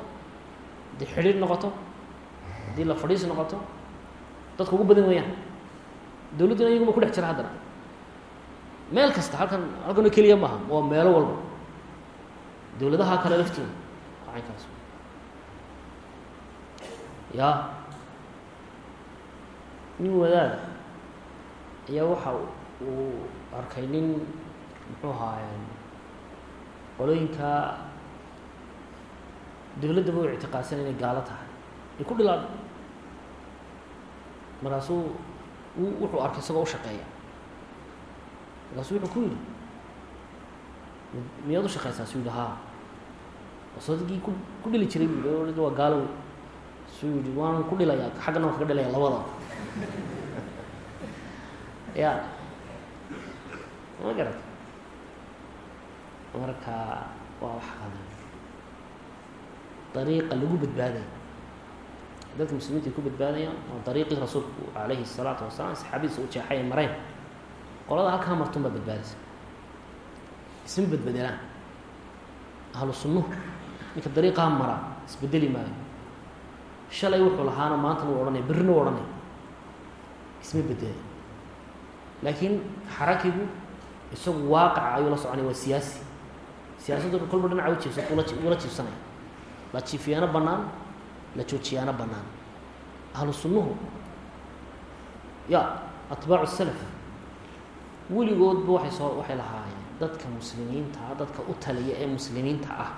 hadday xidhiir noqoto haddii la fadhiis noqoto dadka ugu badan weeyaan dowladduna iyaguma ku dhex jira haddana meel kasta halkan halkano keliya maaha waa meelo walba dowladaha kale laftooda caynkaas ya nin wadaada ayaa waxa uu arkay nin muxuu ahaayeen qolooyinka dowladdaba u ictiqaadsan inay gaalo tahay. Ay ku dhilaan. Markaasuu wuxuu arkay isagoo u shaqeeya. Markaasuu wuxuu ku yidhi miyaad u shaqeysaa? Suu yihi haa. Soodagii ku ku dhili jiray bu yihi waa gaalo suu yihi waan ku dhilayaa xaggana waan kaga dhilaya labadaba ya ma garata marka waa wax qadan dariiqa lagu badbaadayo dadka muslimiinta ku badbaadayaan waa dariiqii rasuulku calayhi الsalaatu wasalaam saxaabadiisa u jeexay ay mareen qolada halkaa martun baa badbaadaysa isma badbedelaan ahlu sunnuhu ninka dariiqaha maraa isbedeli maayo. Shalay wuxuu lahaana maantana u ohanaya berrina u ohanaya isma bedelay laakiin xarakigu isagu waaqaca ayuu la soconaya waa siyaasi siyaasaddu kolba dhinaca u jiibsa ula jiibsanaya la jiifiyaano bannaan la joojiyaano bannaan. Ahlu ya atbaacu salaf weligoodba waxay soo waxay lahaayeen dadka muslimiinta ah dadka u taliya ee muslimiinta ah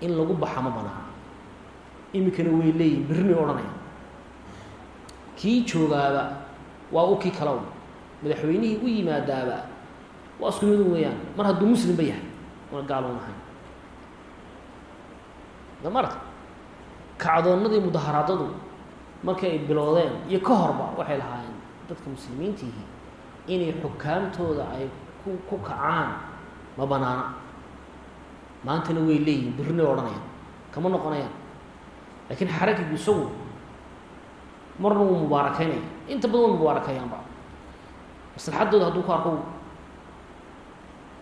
in lagu baxa ma banaana iminkana way leeyihiin berrinay odhanaya kii joogaaba waa u kii kala un madaxweynihii u yimaadaaba waa isku mid weeyaan. Mar hadduu muslimba yahay una gaal un ahayn damarta kacdoonnadii mudaharaadadu markay ay bilowdeen iyo ka horba waxay lahaayeen dadka muslimiintiihi inay xukaamtooda ay ku ku kacaan ma banaana. Maantana way leeyihiin berrinay odhanayaan kama noqonayaan. Laakiin xarakigu isagu marna wuu mubaarakeynaya inta badan way mubaarakeeyaanba maslaxadooda hadduu ku arko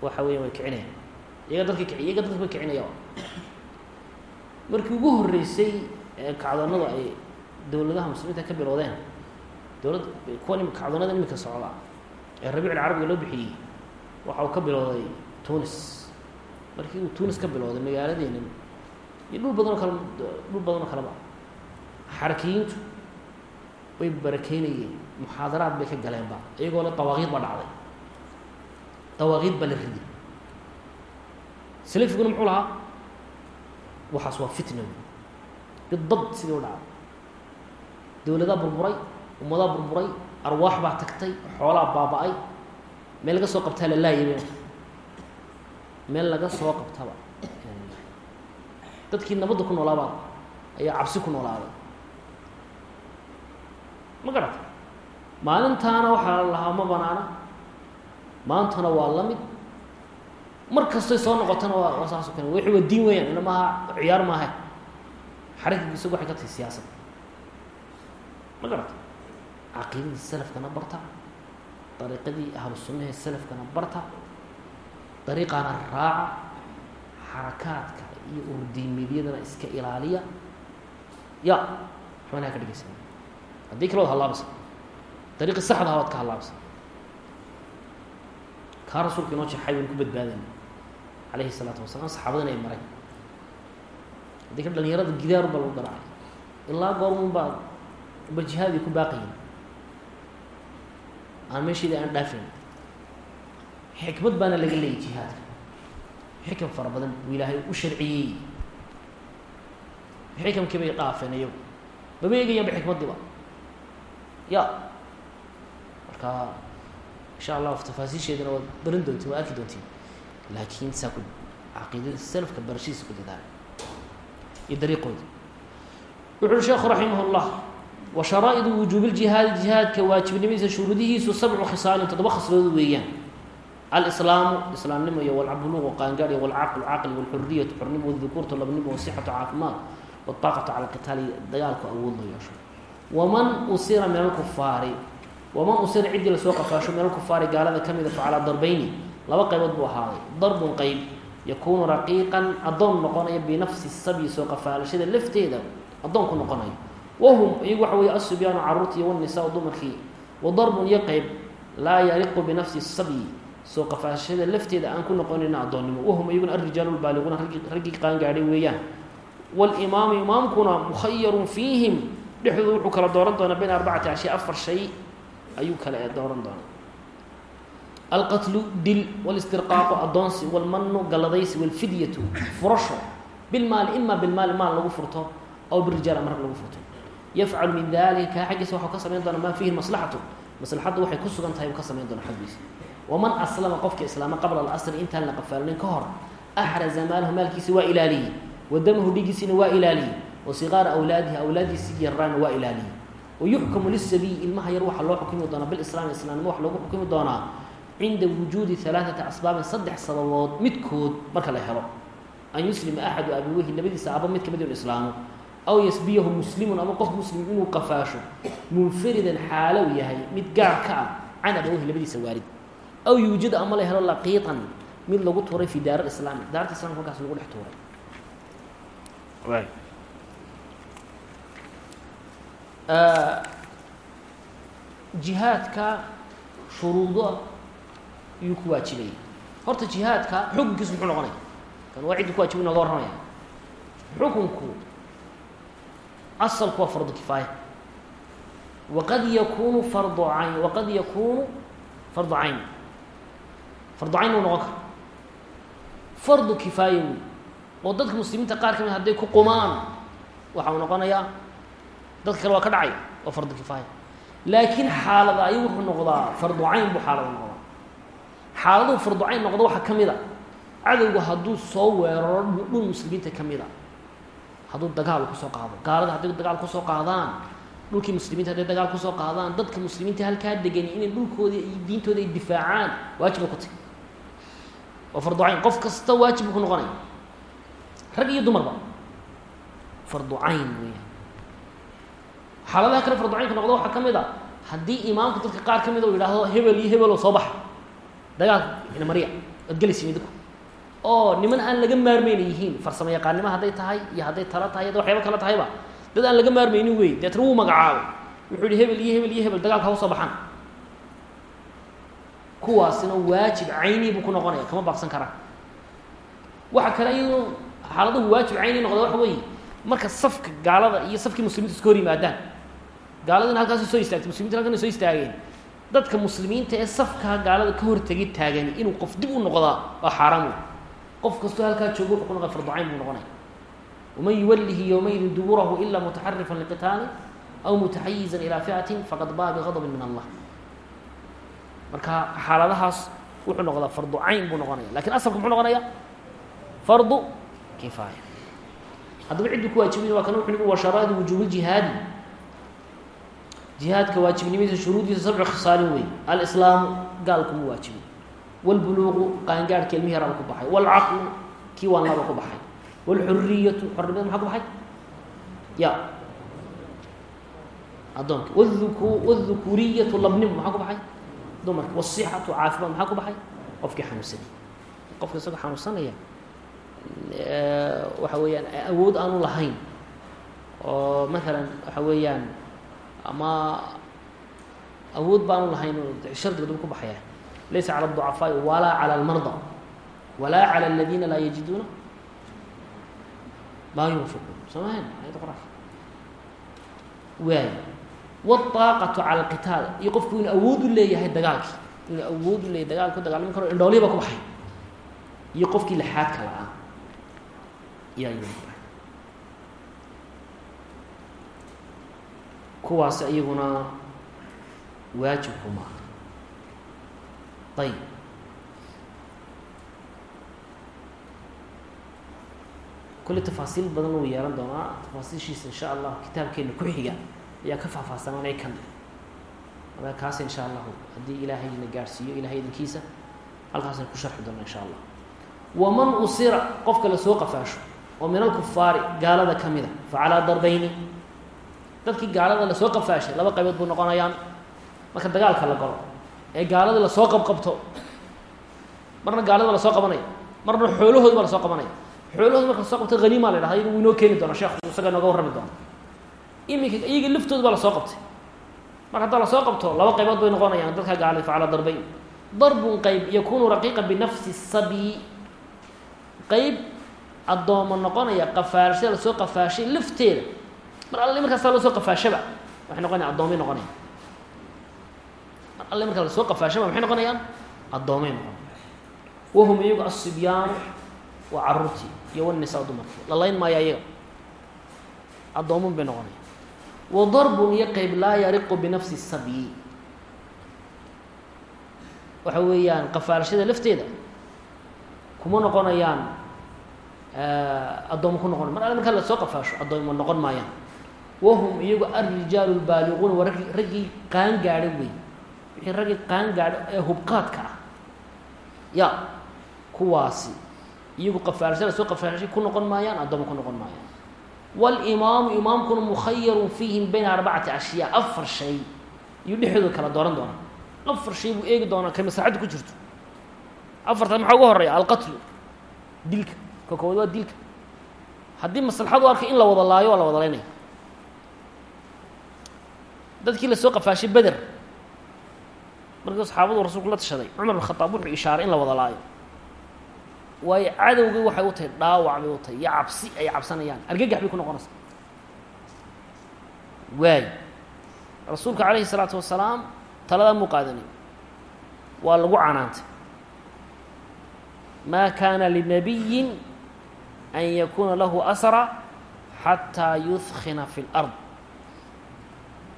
waxa weya way kicinayaan iyaga dadka iyaga dadka ba markii ugu horreysay ee kacdoonnadu ay dowladaha muslimiinta ka bilowdeen dowlad kuwan im kacdoonnada iminka socda ee rabiicul carabiga loo bixiyey waxa uu ka bilowday tunis. Markii uu tunis ka bilowday magaaladeena iyo dhul badan oo dhul badan oo kaleba xarakiyiintu way barakeynayeen muxaadaraad bay ka galeenba iyagoo le dawaaqiid baa dhacday. Dawaaqiid baa la riday salafiguna muxuu lahaa waxaas waa fitna bidabt sidii u dhacday dowladaa burburay ummadaa burburay arwaax baa tagtay xoolaa baaba-ay meel laga soo qabtaa la laayay meel laga soo qabtaba dadkii nabadda ku noolaabaa ayaa cabsi ku noolaaday ma garata maalintaana waxaa la lahaa ma banaana maantana waa la mid mar kastay soo noqotona waa saas kale. Wixii waa diin weeyaan ina maaha ciyaar maaha xarikigu isagu waxay ka tahay siyaasad ma garata caqiidadii salafkana barta. Dariiqadii ahlu sunnahe salafkana barta. Dariiqaana raaca. Xarakaadka iyo urdiimidiyadana iska ilaaliya. Ya waxbanaha ka dhegeysa haddii kale waad hallaabaysa dariiqi saxda ha waad ka hallaabaysa kaa rasuulka inoo jeexay waynu ku badbaadayna calayhi salaatu wasalaam saxaabadina ay maray haddii ka dhalinyarada gidaaru baa lagu garaacay ilaa goormun baa ba jihaadii ku baaqayin aan meesheedii aan dhaafayn xikmad baana laga leeyay jihaadka xikam fara badan buu ilaahay u sharciyey xikamkii bay dhaafeen iyagu maba eegayaanba xikmaddiiba ya marka insha allahu tafaasiisheedana waad barin doontiin waad arki doontiin laakiin saa ku caqiidada salafka barashidiisa ku dadaala iyo dariiqooda wuxu uhi sheekhu raximah llah wa sharaa'idu wujuubi ljihaadi jihaadka waajibnimadiisa shuruudihiisu sabcu khisaalin toddoba khaslood weeyaan alislaamu islaamnimo iyo walbuluuqu qaangaar iyo walcaqlu caqli walxuriyatu xornimo wadukuurtu labnimo wasixatu caafimaad wاطaaqatu cala qitaali dagaalku awood loo yeesho waman usira min alkufaari waman usira ciddii la soo qafaasho min alkufaari gaalada ka mida facalaa darbeyni laba qaybood buu ahaaday. Darbun qeyb yakuunu raqiiqan addoon noqonaya binafsi sabyi soo qafaalashada lafteeda addoon ku noqonayo wahum iyagu waxa weeye asubyaanu caruurtii wanisaa dumarkii. Wa darbun iyo qeyb laa yariqu binafsi sabyi soo qafaashada lafteeda aan ku noqonayna addoonnimo. Wahum iyaguna alrijaalu lbaaliquuna raggii qaangaadhay weeyaan. Wاlimaamu imaamkuna mukhayarun fiihim dhexdooda wuxuu kala dooran doonaa bayn arbacati ashya afar shay ayuu kale dooran doonaa alqatlu dil wاlistirqaaqu adoonsi wاlmanu galladaysi wاlfidyatu furasho bilmaali ima bilmaali maal lagu furto aw birijaal marag lagu furto yafcalu min dalika xaggiisa waxuu ka samayn doonaa maa fiihi maslaxatu maslaxaddu waxay ku sugan tahay uu ka samayn doona xaggiisa waman aslama qofka islaama qabla alasri intaan la qafaalnin ka hor axraza maalahu maalkiisa waa ilaaliyey wadamahu dhigiisina waa ilaaliyey wa siqaara awlaadihi awlaadiisii yaraana waa ilaaliyey wayuxkamu lisabiyi ilmaha yar waxaa loo xukumi doonaa bilislaami islaamnimo waxa loogu xukumi doonaa cinda wujuudi alaaثati asbaabin saddex sababood midkood marka la helo. An yuslima axadu abiweyhi labadiisa aba mid ka mid inu islaamo aw yasbiyahu muslimun ama qof muslim inuu qafaasho. Munfaridan xaalow yahay mid gaar ka ah can abaweyhi labadiisa waalid. Aw yuujada ama la helo laqiitan mid lagu tuuray fi daar islaami. Daarta islamka markaas lagu dhex tuuray. Jihaadka shuruudo yuu ku waajibaya horta jihaadka xukunkiisu muxuu noqonaya kan waa ciddi ku wajiba inooga warramaya xukunku asalku waa fardu kifaaya waqad yakunu fardu cayn waqad yakunu fardu cayn. Fardu cayn uu noqon kara fardu kifaaya wey oo dadka muslimiinta qaar ka mid hadday ku qumaan waxa uu noqonayaa dadka kale waa ka dhacay waa fardu kifaaya laakiin xaalada ayuu wuxuu noqdaa fardu cayn buu xaalada noqdaa xaaladuhu fardu cayn noqdo waxaa ka mid a cadowga hadduu soo weeraro dhul muslimiinta ka mid a hadduu dagaal ku soo qaado. Gaalada hadday dagaal ku soo qaadaan dhulkii muslimiinta hadday dagaal ku soo qaadaan dadka muslimiinta halkaa degani inay dhulkooda iyo diintooda ay difaacaan waajiba ku tahy waa fardu cayn. Qof kasta waajib ku noqonaya rag iyo dumarba fardu cayn weeyaan. Xaaladaha kale fardu caynka noqdo waxaa ka mid a haddii imaamku dadka qaar ka mida u yidhaahdo hebel iyo hebel oo soo baxa dagaalka ina marya waad gelaysin idinku oo niman aan laga maarmeyna yihiin farsamo yaqaannimo hadday tahay iyo hadday talo tahay hadday waxyaaba tahayba dad aan laga maarmeynin wey deetna wuu magacaabo wuxuu yihi hebel iyo hebel iyo hebel dagaalka ha u soo baxaan. Kuwaasina waajib cayni buu ku noqonaya kama baaqsan karaan. Waxa kale waajib cayni noqda waxa weeye marka safka gaalada iyo safkii muslimiinta iska hor yimaadaan. Gaaladina halkaas soo istaagtay muslimiinta halkan soo istaageen dadka muslimiinta ee safkaa gaalada ka hortegi taagani inuu qof dib u noqdaa waa xaaraam wey qof kastoo halkaa joogo wuxuu ku noqon farducayn buu noqonaya. Waman yuwallihi yowmaydin duburahu ila mutaxarifan liqitaali aw mutaxayizan ilaa ficatin faqad baa bigadabin min allah. Marka xaaladahaas wuxuu noqdaa fardu cayn buu noqonaya. Lakin asalka muxuu noqonaya fardu kifaaya. Haddaba ciddu ku waajibin waa kan wuxu nihi wa sharaaidu wujuubi jihaadi jihaadka waajibnimadiisa shuruudiisa sabcu khisaalin wey alislaamu gaalkuma waajibin. Walbuluuqu qaangaadhka ilmihi yaraba ku baxay. Walcaqlu kii waan laba ku baxay. Walxuriyatu xornimada maxaa ku baxay? Ya. Addoonka. Wau wadukuriyatu labnimu maxaa ku baxay? Dumarka. Wasixatu caafimaad maxaa ku baxay? Qofkii xanuunsanay qofka isagoo xanuunsanaya waxa weeyaan awood aanu lahayn. Oo maalan waxa weeyaan ama awood baanu lahayn shardiga dib ku baxaya laysa calى الضucafaaءi walaa calى اlmarضى walaa calى اladiina laa yajiduuna maa yunfiquun soo mahan ayada quraanka waay wالطaaqaةu calى اlqitaal iyo qofku inuu awood u leeyahay dagaalkii inuu awood u leeyahay dagaalka ku dagaalami karo indhoolya ba ku baxay iyo qofkii laxaadka la-aa yaa kuwaas iyaguna waajibku maaha ayib kulle tafaasiil badan uu yeelan doonaa tafaasiishiisa insha allah kitaabkeena ku xiga ayaa ka faahfaahsananay kan marka kaas insha allahu haddii ilaahay na gaadhsiiyo ilahay idinkiisa halkaasaan ku sharxi doona insha allah. Waman usira qofka la soo qafaasho oo min alkufaari gaalada ka mida fa calaa darbeyni dadkii gaalada la soo qafaashay laba qaybood buu noqonayaan. Marka dagaalka la galo ee gaalada la soo qabqabto marna gaalada la soo qabanaya marna xoolahoodi baa la soo qabanaya xoolahoodi marka la soo qabto haniima la dhahda wuu inoo keeni doona sheekhu isaga nooga warrami doona iminka iyaga laftooda baa la soo qabtay. Marka haddaa la soo qabto laba qaybood bay noqonayaan dadka gaalada fa calaa darbeyn darbun qayb yakunu raqiiqa binafsi sabyi qayb addoomo noqonaya qafaashada la soo qafaashay lafteeda mar alle markaasa loo soo qafaashaba waxay noqonaya addoomay noqonaya mar alle markaa la soo qafaashaba maxay noqonayaan addoomay noqonaya wahum iyagu asibyaanu waa caruurtii iyo wanisaa dumarkii. La layn maayo ayaga. Addoomun bay noqonaya wa darbun iyo qayb laa yariqu binafsi sabyi waxa weeyaan qafaarashada lafteeda kuma noqonayaan addoomo ku noqon. Mar alle markaa la soo qafaasho addoomo noqon maayaan wahum iyagu alrijaalu lbaaliquuna waa raggi raggii qaan gaadha wey wixii raggii qaan gaadho ee hubqaadka ah ya kuwaasi iyagu qafaarashada la soo qafaashay ku noqon maayaan addoomo ku noqon maayaan walimaamu imaamkuna mukhayarun fiihim bayna arbacati ashyaa afar shay iyuu dhexdooda kala dooran doonaa afar shay buu eegi doonaa kay maslaxaddu ku jirto afartan maxaa uga horreeya alqatlu dilka ka koowaad waa dilka haddii maslaxadu arkay in la wada laayo waa la wada laynaya dadkii la soo qafaashay beder markii saxaabadu rasuulku la tashaday cumar bin khadaab wuxuu ishaaray in la wada laayo. Waayo cadowgii waxay u tahay dhaawac bay u tahay iyo cabsi ay cabsanayaan. Argagax bay ku noqonaysaa. Waayo rasuulka calayhi isalaatu wasalaam taladan muu qaadanay. Waa lagu canaantay. Maa kaana linabiyin an yakuuna lahu asra xataa yudkina fi اlard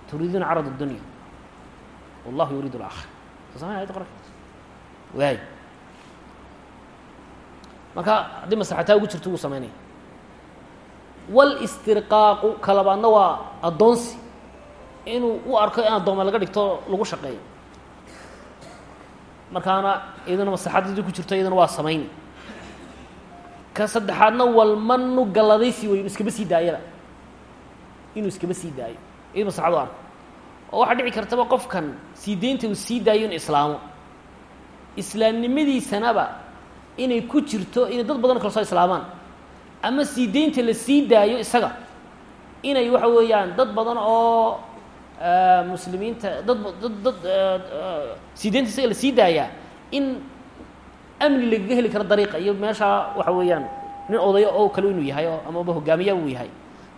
turiiduuna carad الdunya wallahu yuriid اlآkhir sosama ayada qora waay marka haddii maslaxataa ugu jirto wuu samaynaya wاlاstirqaaqu ka labaadna waa addoonsi inuu u arko in addooma laga dhigto lagu shaqeeyo markaana iyaduna maslaxadadii ku jirto iyaduna waa samayn ka saddexaadna walmanu galladaysi wey inu iskaba sii daayada inuu iskaba sii daayo iyad maslaxadu arko. Oo waxaa dhici kartaba qofkan sii deynta uu sii daayo inu islaamo. Islaamnimadiisanaba inay ku jirto inay dad badan kala soo islaamaan. Ama sii deynta la sii daayo isaga inay waxa weeyaan dad badan oo muslimiinta dad dad dad sii deynta isaga la sii daayaa in amni lagaga heli karo dariiqa iyo meeshaa waxa weeyaan nin odayo oo kale inuu yahay oo amaba hogaamiya uu yahay.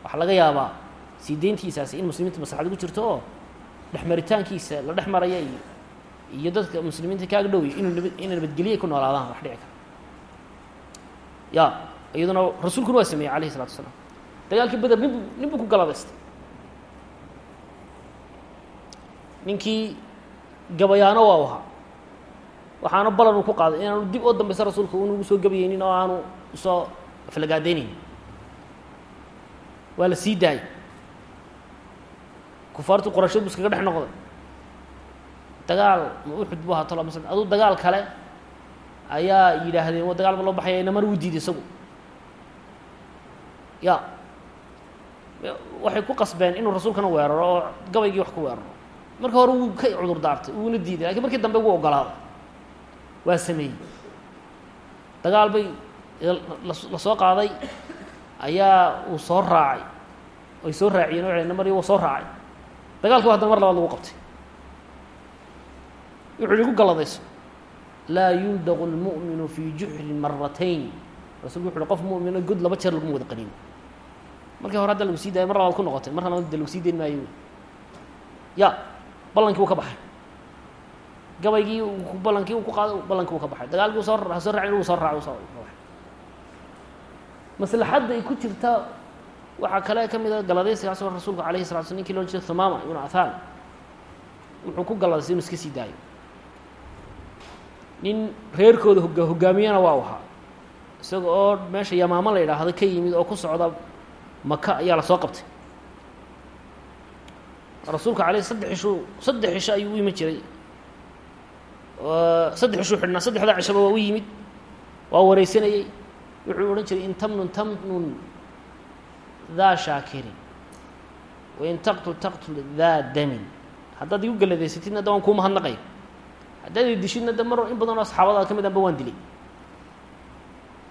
Waxaa laga yaabaa sii deyntiisaasi in muslimiinta maslaxad ugu jirto oo dhexmaritaankiisa la dhex maraya iyo iyo dadka muslimiinta kaaga dhowya inuu nabad inay ku noolaadaan wax dhici kara. Ya iyaduna rasuulkuna waa sameeyey alayhi isalatu wasalaam. Dagaalkii beder nin bu nin buu ku galadaystay ninkii gabayaano waa u ahaa. Waxaana balan uu ku qaaday inaanu dib oo dambeysa rasuulka unugu soo gabayeynin oo aanu u soo aflagaadaynaynin waa la sii daayay kufaartii qorasheed bu iskaga dhex noqday. Dagaal ma uxud bu ahaa talo masl aduu dagaal kale ayaa yidhaahdeen wa dagaal ba loo baxaya inamana wuu diiday isagu. Ya. Waxay ku qasbeen inuu rasuulkana weeraro oo gabaygii wax ku weeraro. Marka hore wuu ka cudur daartay wuuna diiday lakiin markii dambe wuu ogolaaday. Waa sameeyey. Dagaal bay la soo qaaday ayaa uu soo raacay. Ay soo raaciyeen o n mari wuu soo raacay dagaalki ba haddana mar labaad lagu qabtay. Wuxuu ihi ku galladayso laa yuldaqu اlmu'minu fii juxrin maratayn rasulku wuxu uhi qof mu'mino god laba jeer laguma wada qaniino markii hore hadda lagu sii daayay mar labaad ku noqotay. Mar labaad de lagu sii dayn maayo. Ya ballankii uu ka baxay. Gabaygii ballankii uu ku qaaday ballankii uu ka baxay. Dagaalkii u soo soo raacin uu soo raacay soo baxay. Maslaxadda ay ku jirta waxaa kale ka mid a galadaysigaas oo rasuulku alayhi salatu sl ninkii loo jeeda thumaama ibnu athan wuxuu ku galladaysay inu iska sii daayo. Nin reerkooda hoga hoggaamiyana waa ahaa. Isaga oo meesha yamaamo la yidhaahdo ka yimid oo ku socda maka ayaa la soo qabtay. Rasuulka aleyh saddex cishu saddex cisho ayuu u iman jiray. Saddex cishuu xidhnaa saddexdaa cishaba waa u yimid waa wareysanayey wuxuu odhan jiray in tamnun tamnun daa shaakirin wain taqtul taqtul daa damin haddaad igu galladaysatidna da waan kuu mahadnaqay haddaad i dishidna de mar in badan oo asxaabadaada ka mid anba waan dilay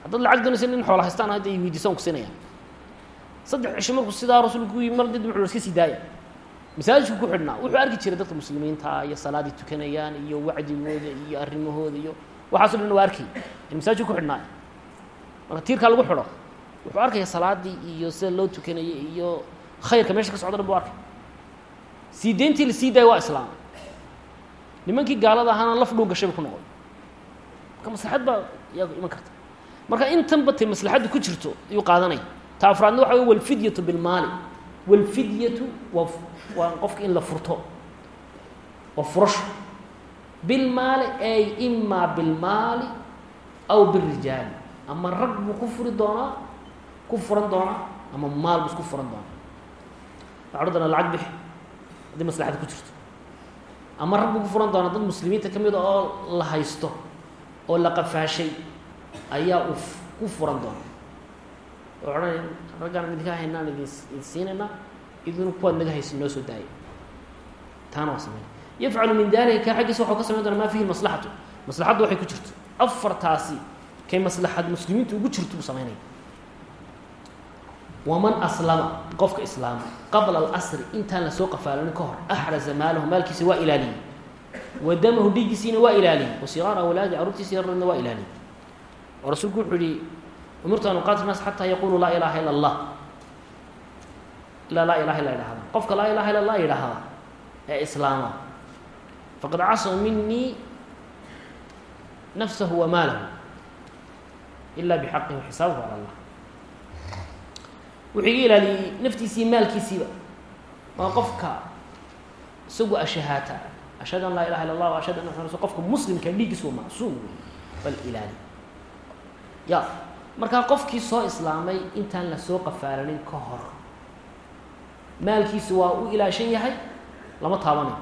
haddaad lacag doonaysa nin xoola haystaan hadda i weydiisa an ku siinaya saddex cisho markuu sidaa rasuulku u yimi mar dib wuxu iska sii daaya masaajidku ku xidhnaa wuxuu arki jiray dadka muslimiinta iyo salaaday tukanayaan iyo wacdigooda iyo arrimahooda iyo waxaaso dhan waa arkay masaajidku ku xidhnaayo marka tiirkaa lagu xidho wuxuu arkaya salaadii iyo sida loo tukanayay iyo khayrka meesha ka socda dhan bu arkay. Sii deyntii la sii waa islaam. Nimankii gaalada ahaana laf dhuu gashay bu ku noqday marka maslaxad baa yaa iman karta. Marka intan batay maslaxaddu ku jirto ayuu qaadanaya ta afraadna waxa wey walfidyatu bilmaali. Walfidyatu waa waa qofka in la furto. Waa furasho. Bilmaali ay imaa bilmaali aw birijaali ama rag buu ku furi doonaa ku furan doonaa ama maal buu isku furan odhan doonaa lacag bixi haddii maslaxada ku jirto. Ama rag ku furan doonaa dad muslimiinta ka mida oo la haysto oo la qafaashay ayaa uu ku furan doona. Oo raggaan idinka haynaan idin idin kuwaad naga haysa noo soo daaya taana waa sameyn yafcalu min dalika ka xaggiisa waxau ka samayn doona maa fihi maslaxatu. Maslaxaddu waxay ku jirto. Afartaasi kay maslaxad muslimiintu ugu jirto buu samaynaya waman aslama qofka islaama qabla alasri intaan la soo qafaalanin ka hor axraza maalahu maalkiisa waa ilaaliyey. Wa damahu dhiiggiisiina waa ilaaliyey. Wa sigaara awlaadi carruurtiisa yarreedna waa ilaaliyey. Oo rasuulku wuxuu yihi umirtu an uqaatil naas xataa yaquluu laa ilaaha ila allah. Ilaa laa ilaha illa idhahda qofka laa ilaha illa allah yidhaahda ee islaama faqad casaw minii nafsahu wa maalahu ila bixaqihi wa xisaabuhu cala allah wuxuu iga ilaaliyey naftiisii maalkiisiiba waa qofka isagu ashahaata ashhadu an laa ilaha illa allah ashhadu anna rasul qofka muslimka dhiiggiis waa macsuum wey bal ilaali ya markaa qofkii soo islaamay intaan la soo qafaalanin ka hor maalkiisu waa u ilaashan yahay lama taabanayo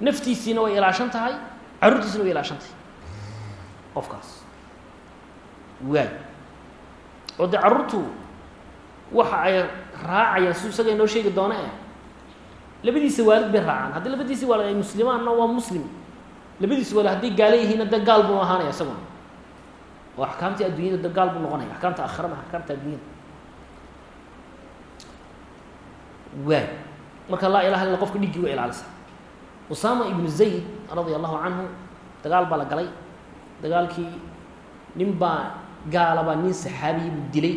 naftiisiina way ilaashan tahay carruurtiisina way ilaashan tahay qofkaas waay oo dee carruurtu waxa ay raacayaan su isaga inoo sheegi doona eh. Labadiisa waalid bay raacaan. Haddii labadiisi waalid ay muslimaanna waa muslim labadiisa waalid hadday gaala yihiinna de gaal buu ahaanaya isaguna oo axkaamtii addunyada de gaal buu noqonaya axkaamta aakhirada axkaamta addunyada waay marka laa ilaha illa qofka dhiggii wa ilaalisa. Usaama ibnu zayd radia allahu canhu dagaal baa la galay. Dagaalkii nin baa gaalabaa nin saxaabiyi buu dilay.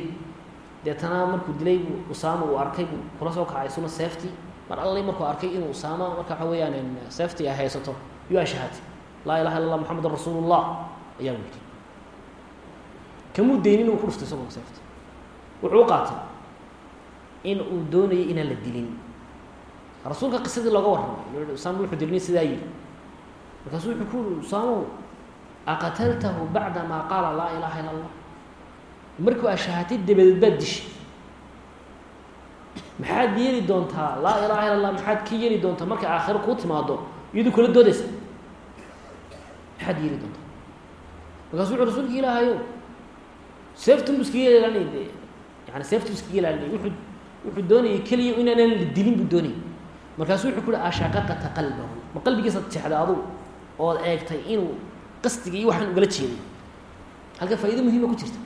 Deetana markuu dilay buu usaama uu arkay buu kula soo kacay isuna seeftii mar allay markuu arkay inuu usaama marka waxa weeyaan seeftii ay haysato yuu ashahaatay laa ilaha illa allah moxamedun rasuulu ayaa u yidhi. Kamuu daynin uu ku dhuftay isaguna seefta wuxuu u qaatay in uu doonayay inaan la dilin. Rasuulka qisadii looga warramay usaama wuxuu dilnay sidaa yidhi. Markaasuu wuxuu ku uri usaamow aqataltahu bacda maa qaala laa ilaaha illa allah markuu ashahaatay dabadeed baad dishay maxaad yeeli doontaa laa ilaha illa allah maxaad ka yeeli doontaa markay aakhiro kuu timaado iyaduu kula doodaysa. Maxaad yeeli doontaa markaasuu wuxu rasuulka ilaahayow seeftan bu iskaga yeelanay de yani seeftu iskaga ilaalinay. Wuxuu wuxuu doonayay keliya inaanan la dilin buu doonayay. Markaasu wuxuu ku uhi ashaqaqata qalbahu ma qalbigiisaad jexday adugu? Ood eegtay inuu qasdiga iyo waxaan ugala jeeday halka faa'ido muhiima ku jirta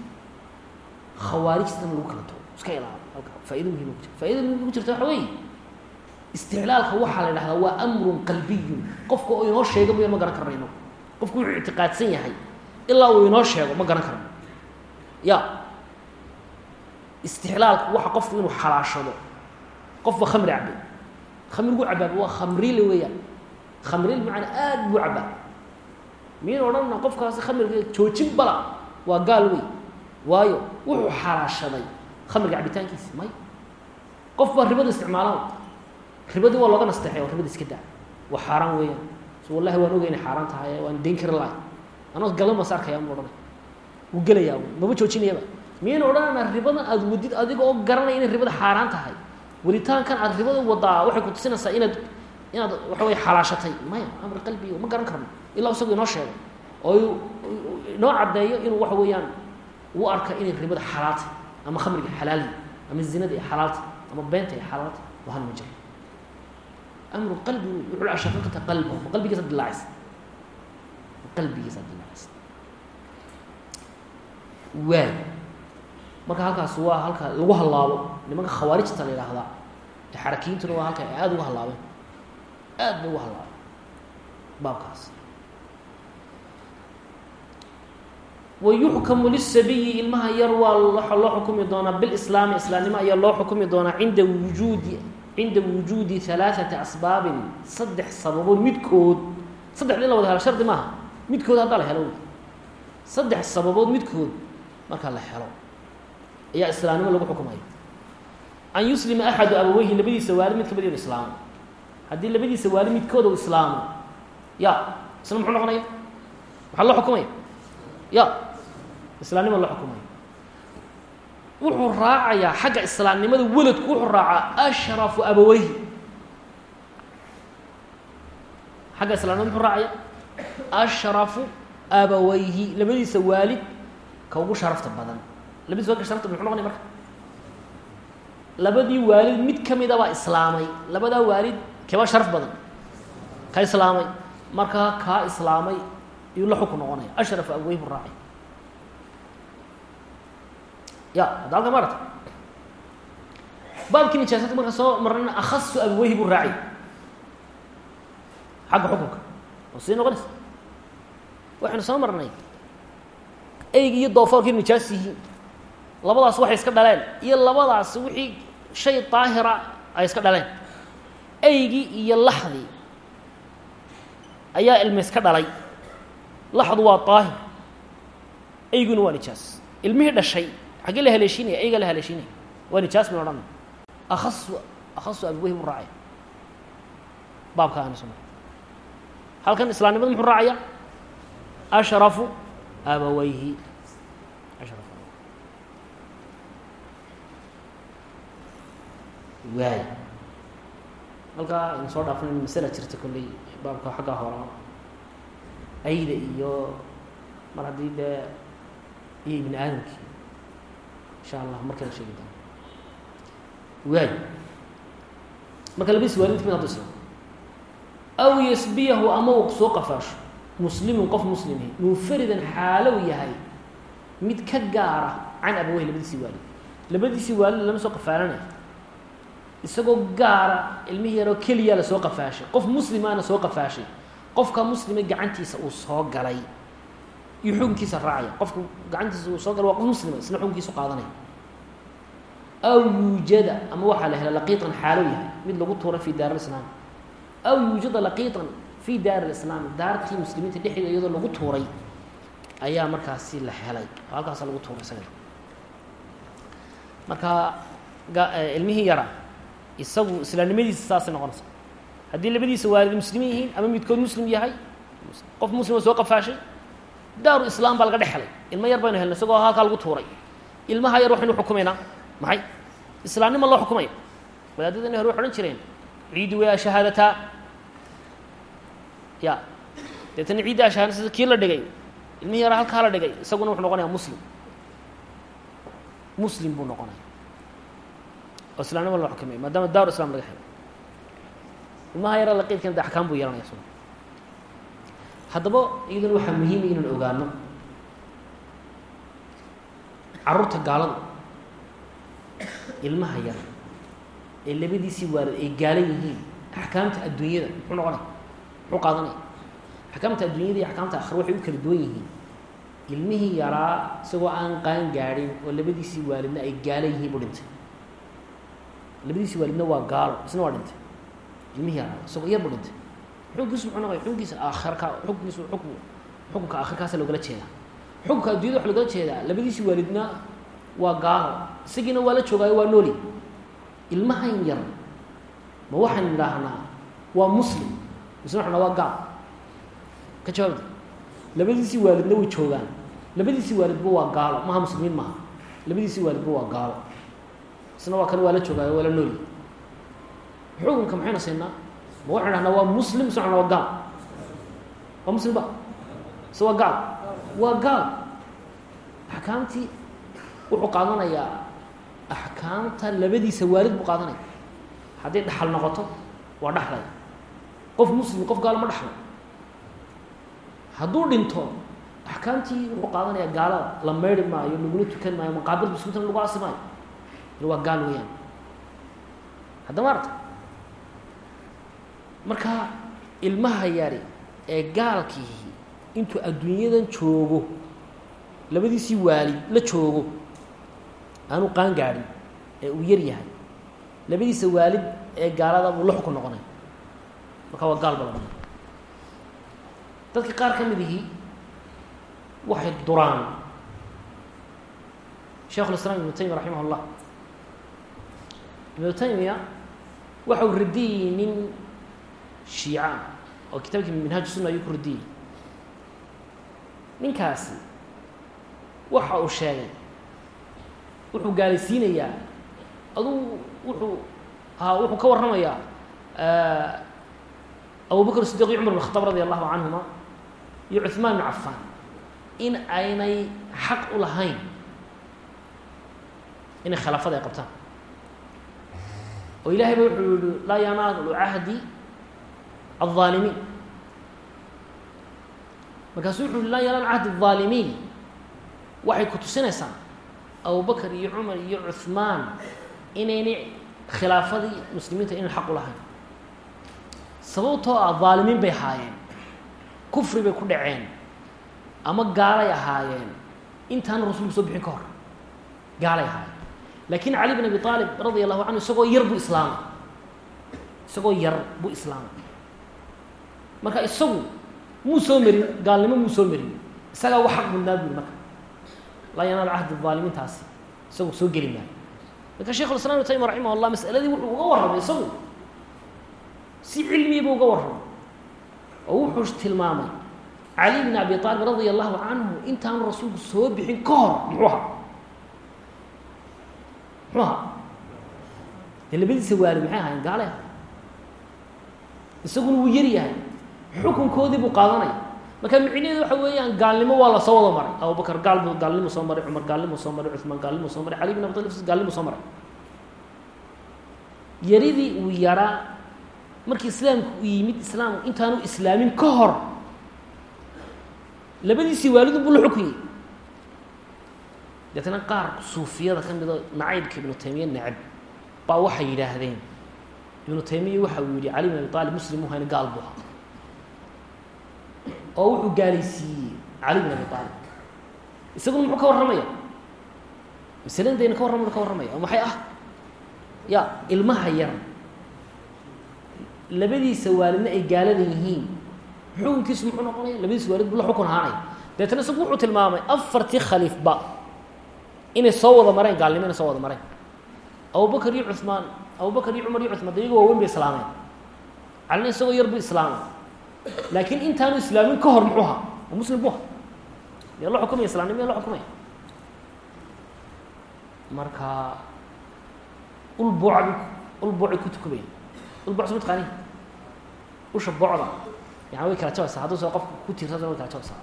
khawaarijtan lagu kala tago iska ilaalo halka faa'ido muhima ku jirta faaida muhima ku jirta waxa weeye isticlaalka waxaa la idhahdaa waa amrun qalbiyun qofka oo inoo sheego mayan ma garan karnayno qofku wuxuu ictiqaadsan yahay ilaa uu inoo sheego ma garan karno ya istixlaalku waxa qofku inuu xalaashado qofba khamri cabay khamrigu cabaaba waa khamrile weeyaan khamril macana aad buu cabaa miyan odhanna qofkaasi khamriga joojin bala waa gaal wey waayo wuxuu xalaashaday khamriga cabitaankiisa may. Qof baa ribada isticmaalaan ribadii waa looga nasteexay oo ribada iska daa. Waa xaaraan weeyaan. So wallahi waan ogay xaaraan tahay waan dayn kari lahay anoo galan mas arkaya ma odhanay. Wuu gelayaa maba joojinayaba. Miyayna odhanana ribadan aada wadid adiga oo garanaya inay ribada xaaraan tahay? Welitaankan aada ribada wadaa waxay ku tusinaysaa inaad inaad waxa wey xalaashatay. Maya amri qalbiga ma garan karno. Ilaa isagu inoo sheego oo inoo caddeeyo inuu waxa weeyaan uu arka inay ribada xalaaltay ama khamriga xalaalyi ama zinada ay xalaaltay ama beenta ay xalaaltay waa hal ma jiro. Amru qalbi wuxuu ashaqaqata qalbahu ma qalbigiisa dilaacaysa ma qalbigiisa dilaacaysa waay marka halkaas waa halka lagu hallaabo nimanka khawaarijta la yidhaahdaa ee xarakiyiintuna waa halka ay aada uga hallaabeen. Aad bay uga hallaabeen. Baabkaas wayuxkamu lisabiyi ilmaha yar waa loo xukumi doonaa bilislaami islaamnimo ayaa loo xukumi doonaa cinda wujuudi cinda wujuudi halaaثati asbaabin saddex sababood midkood saddexda in la wada helo shardi maaha midkood haddaa la helo saddex sababood midkood markaa la helo ayaa islaamnimo lagu xukumaya an yuslima axadu abaweyhi labadiisa waalid mid ka mid inu islaamo haddii labadiisa waalid midkooda u islaamo ya isna muxuu noqonaya maxaa loo xukumaya ya islaamnimo loo xukumaya wuxuu raacayaa xagga islaamnimada weladku wuxuu raacaa ashrafu abaweyhi xagga islamnimada muxuu raacaya ashrafu abaweyhi labadiisa waalid ka ugu sharafta badan. Labadiis waalid ka sharafta muxuu noqonaya marka. Labadii waalid mid ka mida baa islaamay labadaa waalid keebaa sharaf badan? Ka islaamay. Markaa kaa islaamay iyuu la xukun noqonaya. Ashrafu abaweyhi buu raacaya ya hadda halka maarata baabkii nijaasadka marka soo marnayna akhasu abaweyhi buu raacay xagga xukunka. Oo sii noqonaysa? Waxaynu soo marnay. Eygi iyo doofoorkii nijaas yihiin. Labadaas waxay iska dhaleen iyo labadaas wixii shay daahira ay iska dhaleen. Eygii iyo laxdii ayaa ilma iska dhalay. Laxdu waa daahir. Eyguna waa nijaas. Ilmihii dhashay xaggee la haleeshiinaya eygaa la haleeshiinaya waa nijaas min odhan. Akasu akhasu abaweyhi buu raacaya baabka aana soo maray halkan islaamnimada muxuu raacaya? Ashrafu abaweyhi ashrafu waay. Halkaa aynu soo dhaafnay masala jirta kolley baabka xaggaa horaa ayda iyo mar haddii dee iyo ibni aadamkii insha allah markala sheegi doona waay marka labadiis waalid mid islaam aw yasbiyahu ama uu soo qafaasho muslimun qof muslimi munfaridan xaalow yahay mid ka gaara can abaweyhi labadiisii waalid. Labadiisii waalid lama soo qafaalanayo isagoo gaara ilmihi yaroo keliya la soo qafaashay. Qof muslimaana soo qafaashay. Qofka muslima gacantiisa uu soo galay iyo xukunkiisa raacaya gacantiisa uu soo galay waa qof muslima isna xukunkiisu qaadanaya aw yuujada ama waxaa la hela laqiitan xaalow yahay mid lagu tuuray fi daar alislaam aw yuujada laqiitan fi daar alislaam daartii muslimiinta dhexdeeda iyadoo lagu tuuray ayaa markaasi la helay. Oo halkaasa lagu tuuray isaga. Marka ilmihii yara isagu islaamnimadiisa saasay noqonaysa haddii labadiisa waalid muslimiin yihiin ama midkood muslim yahay qof muslima soo qafaashay daaru islaam baa laga dhex helay. Ilmo yar baynu helnay isagoo halkaa lagu tuuray. Ilmaha yar waxaynu xukumaynaa maxay? Islaamnima loo xukumaya wadaadadani hore waxay odhan jireen. Ciidi way ashahaadataa ya. Deetana ciidda ashahaada kii la dhigay. Ilmihii yara halkaa la dhigay. Isaguna wuxuu noqonaya muslim. Muslim buu noqonaya. Oo islamnimo la xukumay maadaama daaru islam laga helay. Ilmaha yara laqiidkan de axkaam buu yeelanaya haddaba iyaduna waxaa muhiima inaan ogaano carruurta gaaladu ilmaha yar ee labadiisii waalid ay gaalan yihiin axkaamta adduunyada muxuu noqonaya muxuu qaadanaya axkaamta adduunyada iyo axkaamta akhre waxay u kala duwan yihiin. Ilmihii yaraa isagoo aan qaan gaadhin oo labadiisii waalidna ay gaala yihiin buu dhintay. Labadiisii waalidna waa gaalo isna waa dhintay. Ilmihii yaraa isagoo yar buu dhintay xukunkiisu muxuu noqoya xukunkiisa aakhirka xukunkiisu xukunka aakhirkaasa logala waa gaalo isagiina waa la waa nooli. Ilmahan yar ma waxaan idhaahnaa waa muslim mise waxana waa gaal? Labadiisii waalidna way joogaan. Labadiisii waalidba waa gaalo maha muslimiin labadiisii waalidba waa gaalo. Isna waa kan siinaa ma waxaan idhahnaa waa muslim waxana waa gaal waa muslim ba mise waa gaal waa gaal axkaamtii wuxuu qaadanayaa axkaamta labadiisa waalid buu qaadanaya hadday dhaxal noqoto waa dhaxlaya qof muslim qof gaalo ma dhaxlo hadduu dhinto axkaamtii wuxuu qaadanaya gaalada la meydhi maayo lagula tukan maayo maqaabir biskutan lagu asi waa gaal weeyaan haddama arta marka ilmaha yari ee gaalkiihi intuu adduunyadan joogo labadiisii waalid la joogo aanu qaan gaadhin ee uu yar yahay. Labadiisa waalid ee gaalada buu la xukun noqonay. Marka waa gaal ba dhanay dadka qaar ka mid ihii waxay duraan. Sheikhu lislaam ibnu taymiya raximah اllah ibnu taymiya waxa uu radiyey nin shiica oo kitaabkii minhaaj sunna ayuu ku radiyey ninkaasi waxa uu sheegay wuxuu gaalaysiinayaa aduu wuxuu haa wuxuu ka warramayaa abu bakr sidiq iyo cumar bn khataab radi allahu canhuma iyo cuثmaan bn cafaan in aynay xaq u lahayn inay khilaafada ay qabtaan. Oo ilahay ba wuxuu yihi laa yanaalu cahdi الظaalimiin markaasuu wuxu uhi laa yanaalu cahdi الظaalimiin waxay ku tusinaysaa abubakr iyo cumar iyo cuثmaan inaynay khilaafadii muslimiinta inay xaq u lahayn sababtoo ah dhaalimiin bay ahaayeen kufri bay ku dhaceen ama gaalay ahaayeen intaana rasulku soo bixin ka hor gaalay ahaayeen laakiin cali bin abi aalib radia allahu canhu isagoo yar buu islaamay isagoo yar buu islaamay marka isagu muu soo marin gaalnimo muu soo marin isagaa wax xaq mudnaa buri marka. Laa yanaal cahdi aalimiintaasi isagu soo geli maayo. Marka shekhu islam ibnu taymiya raximah llah masaladii wuxuu uga warramay isagu. Si cilmiya buu uga warramay. Oo wuxuu tilmaamay cali bn abi aalib radia allahu canhu intaanu rasuulku soo bixin ka hor muxuu ahaa? Muxuu ahaa? Dee labadiisa waalid maxay ahaayeen? Ahay isaguna wuu yar yahay xukunkoodii buu qaadanaya marka micnaheedu waxa weeyaan gaalnimo waa la soo wada maray. Abubakar gaal bu gaalnimu soo maray cumar gaalnimu soo maray cuثmaan gaalnimu soo maray cali bin abi talib gaalnimu soo maray. Yaridii uu yaraa markii islaamku uu yimid islaamku intaanu islaamin ka hor labadiisii waalidu buu la xukunyey deetna qaar suufiyada ka midoo nacaybka ibnu taymiya necab baa waxay yidhaahdeen. Ibnu taymiya waxa uu yihi cali bin abi aalib muslim u hayna gaal buu ahaa oo wuxuu gaalaysiiyey cali bin abi aalib isaguna muxuu ka warramaya? Masaladayna ka warramay ka warramaya. Maxay ah? Ya ilmaha yar. Labadiisa waalidna ay gaalada yihiin. Xukunkiisu muxuu noqonaya? Labadiisa waalid buu la xukun ahaanaya deetna isagu wuxuu tilmaamay afartii khaliifba inay soo wada mareen gaalnimo inay soo wada mareen. Abubakar iyo cuثmaan abubakar iyo cumar iyo cuثmaan de iyago waaweyn bay islaameen. Calina isagoo yar buu islaamay laakiin intaanu islaamin ka hor muxuu ahaa muslim bu aha miyaa la xukumaya islamnimo miyaa la xukumaya marka ul booca ul boocay ku tukumayan ul booc soo mataqaani usha boocda yani way kala jabaysaa hadduu soo qofka ku tiirsada way kala jabaysaa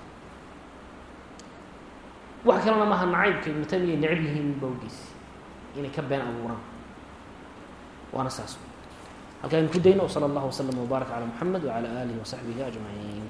wax kalena maaha nacaybka ibnu taymiya necab yihiin bawgiis inay ka been abuuraan waana saas halkaaynu ku dayno wsala allahu waslama wbaarak calaa muxamed wacala aalihi wasaxbihi ajmaciin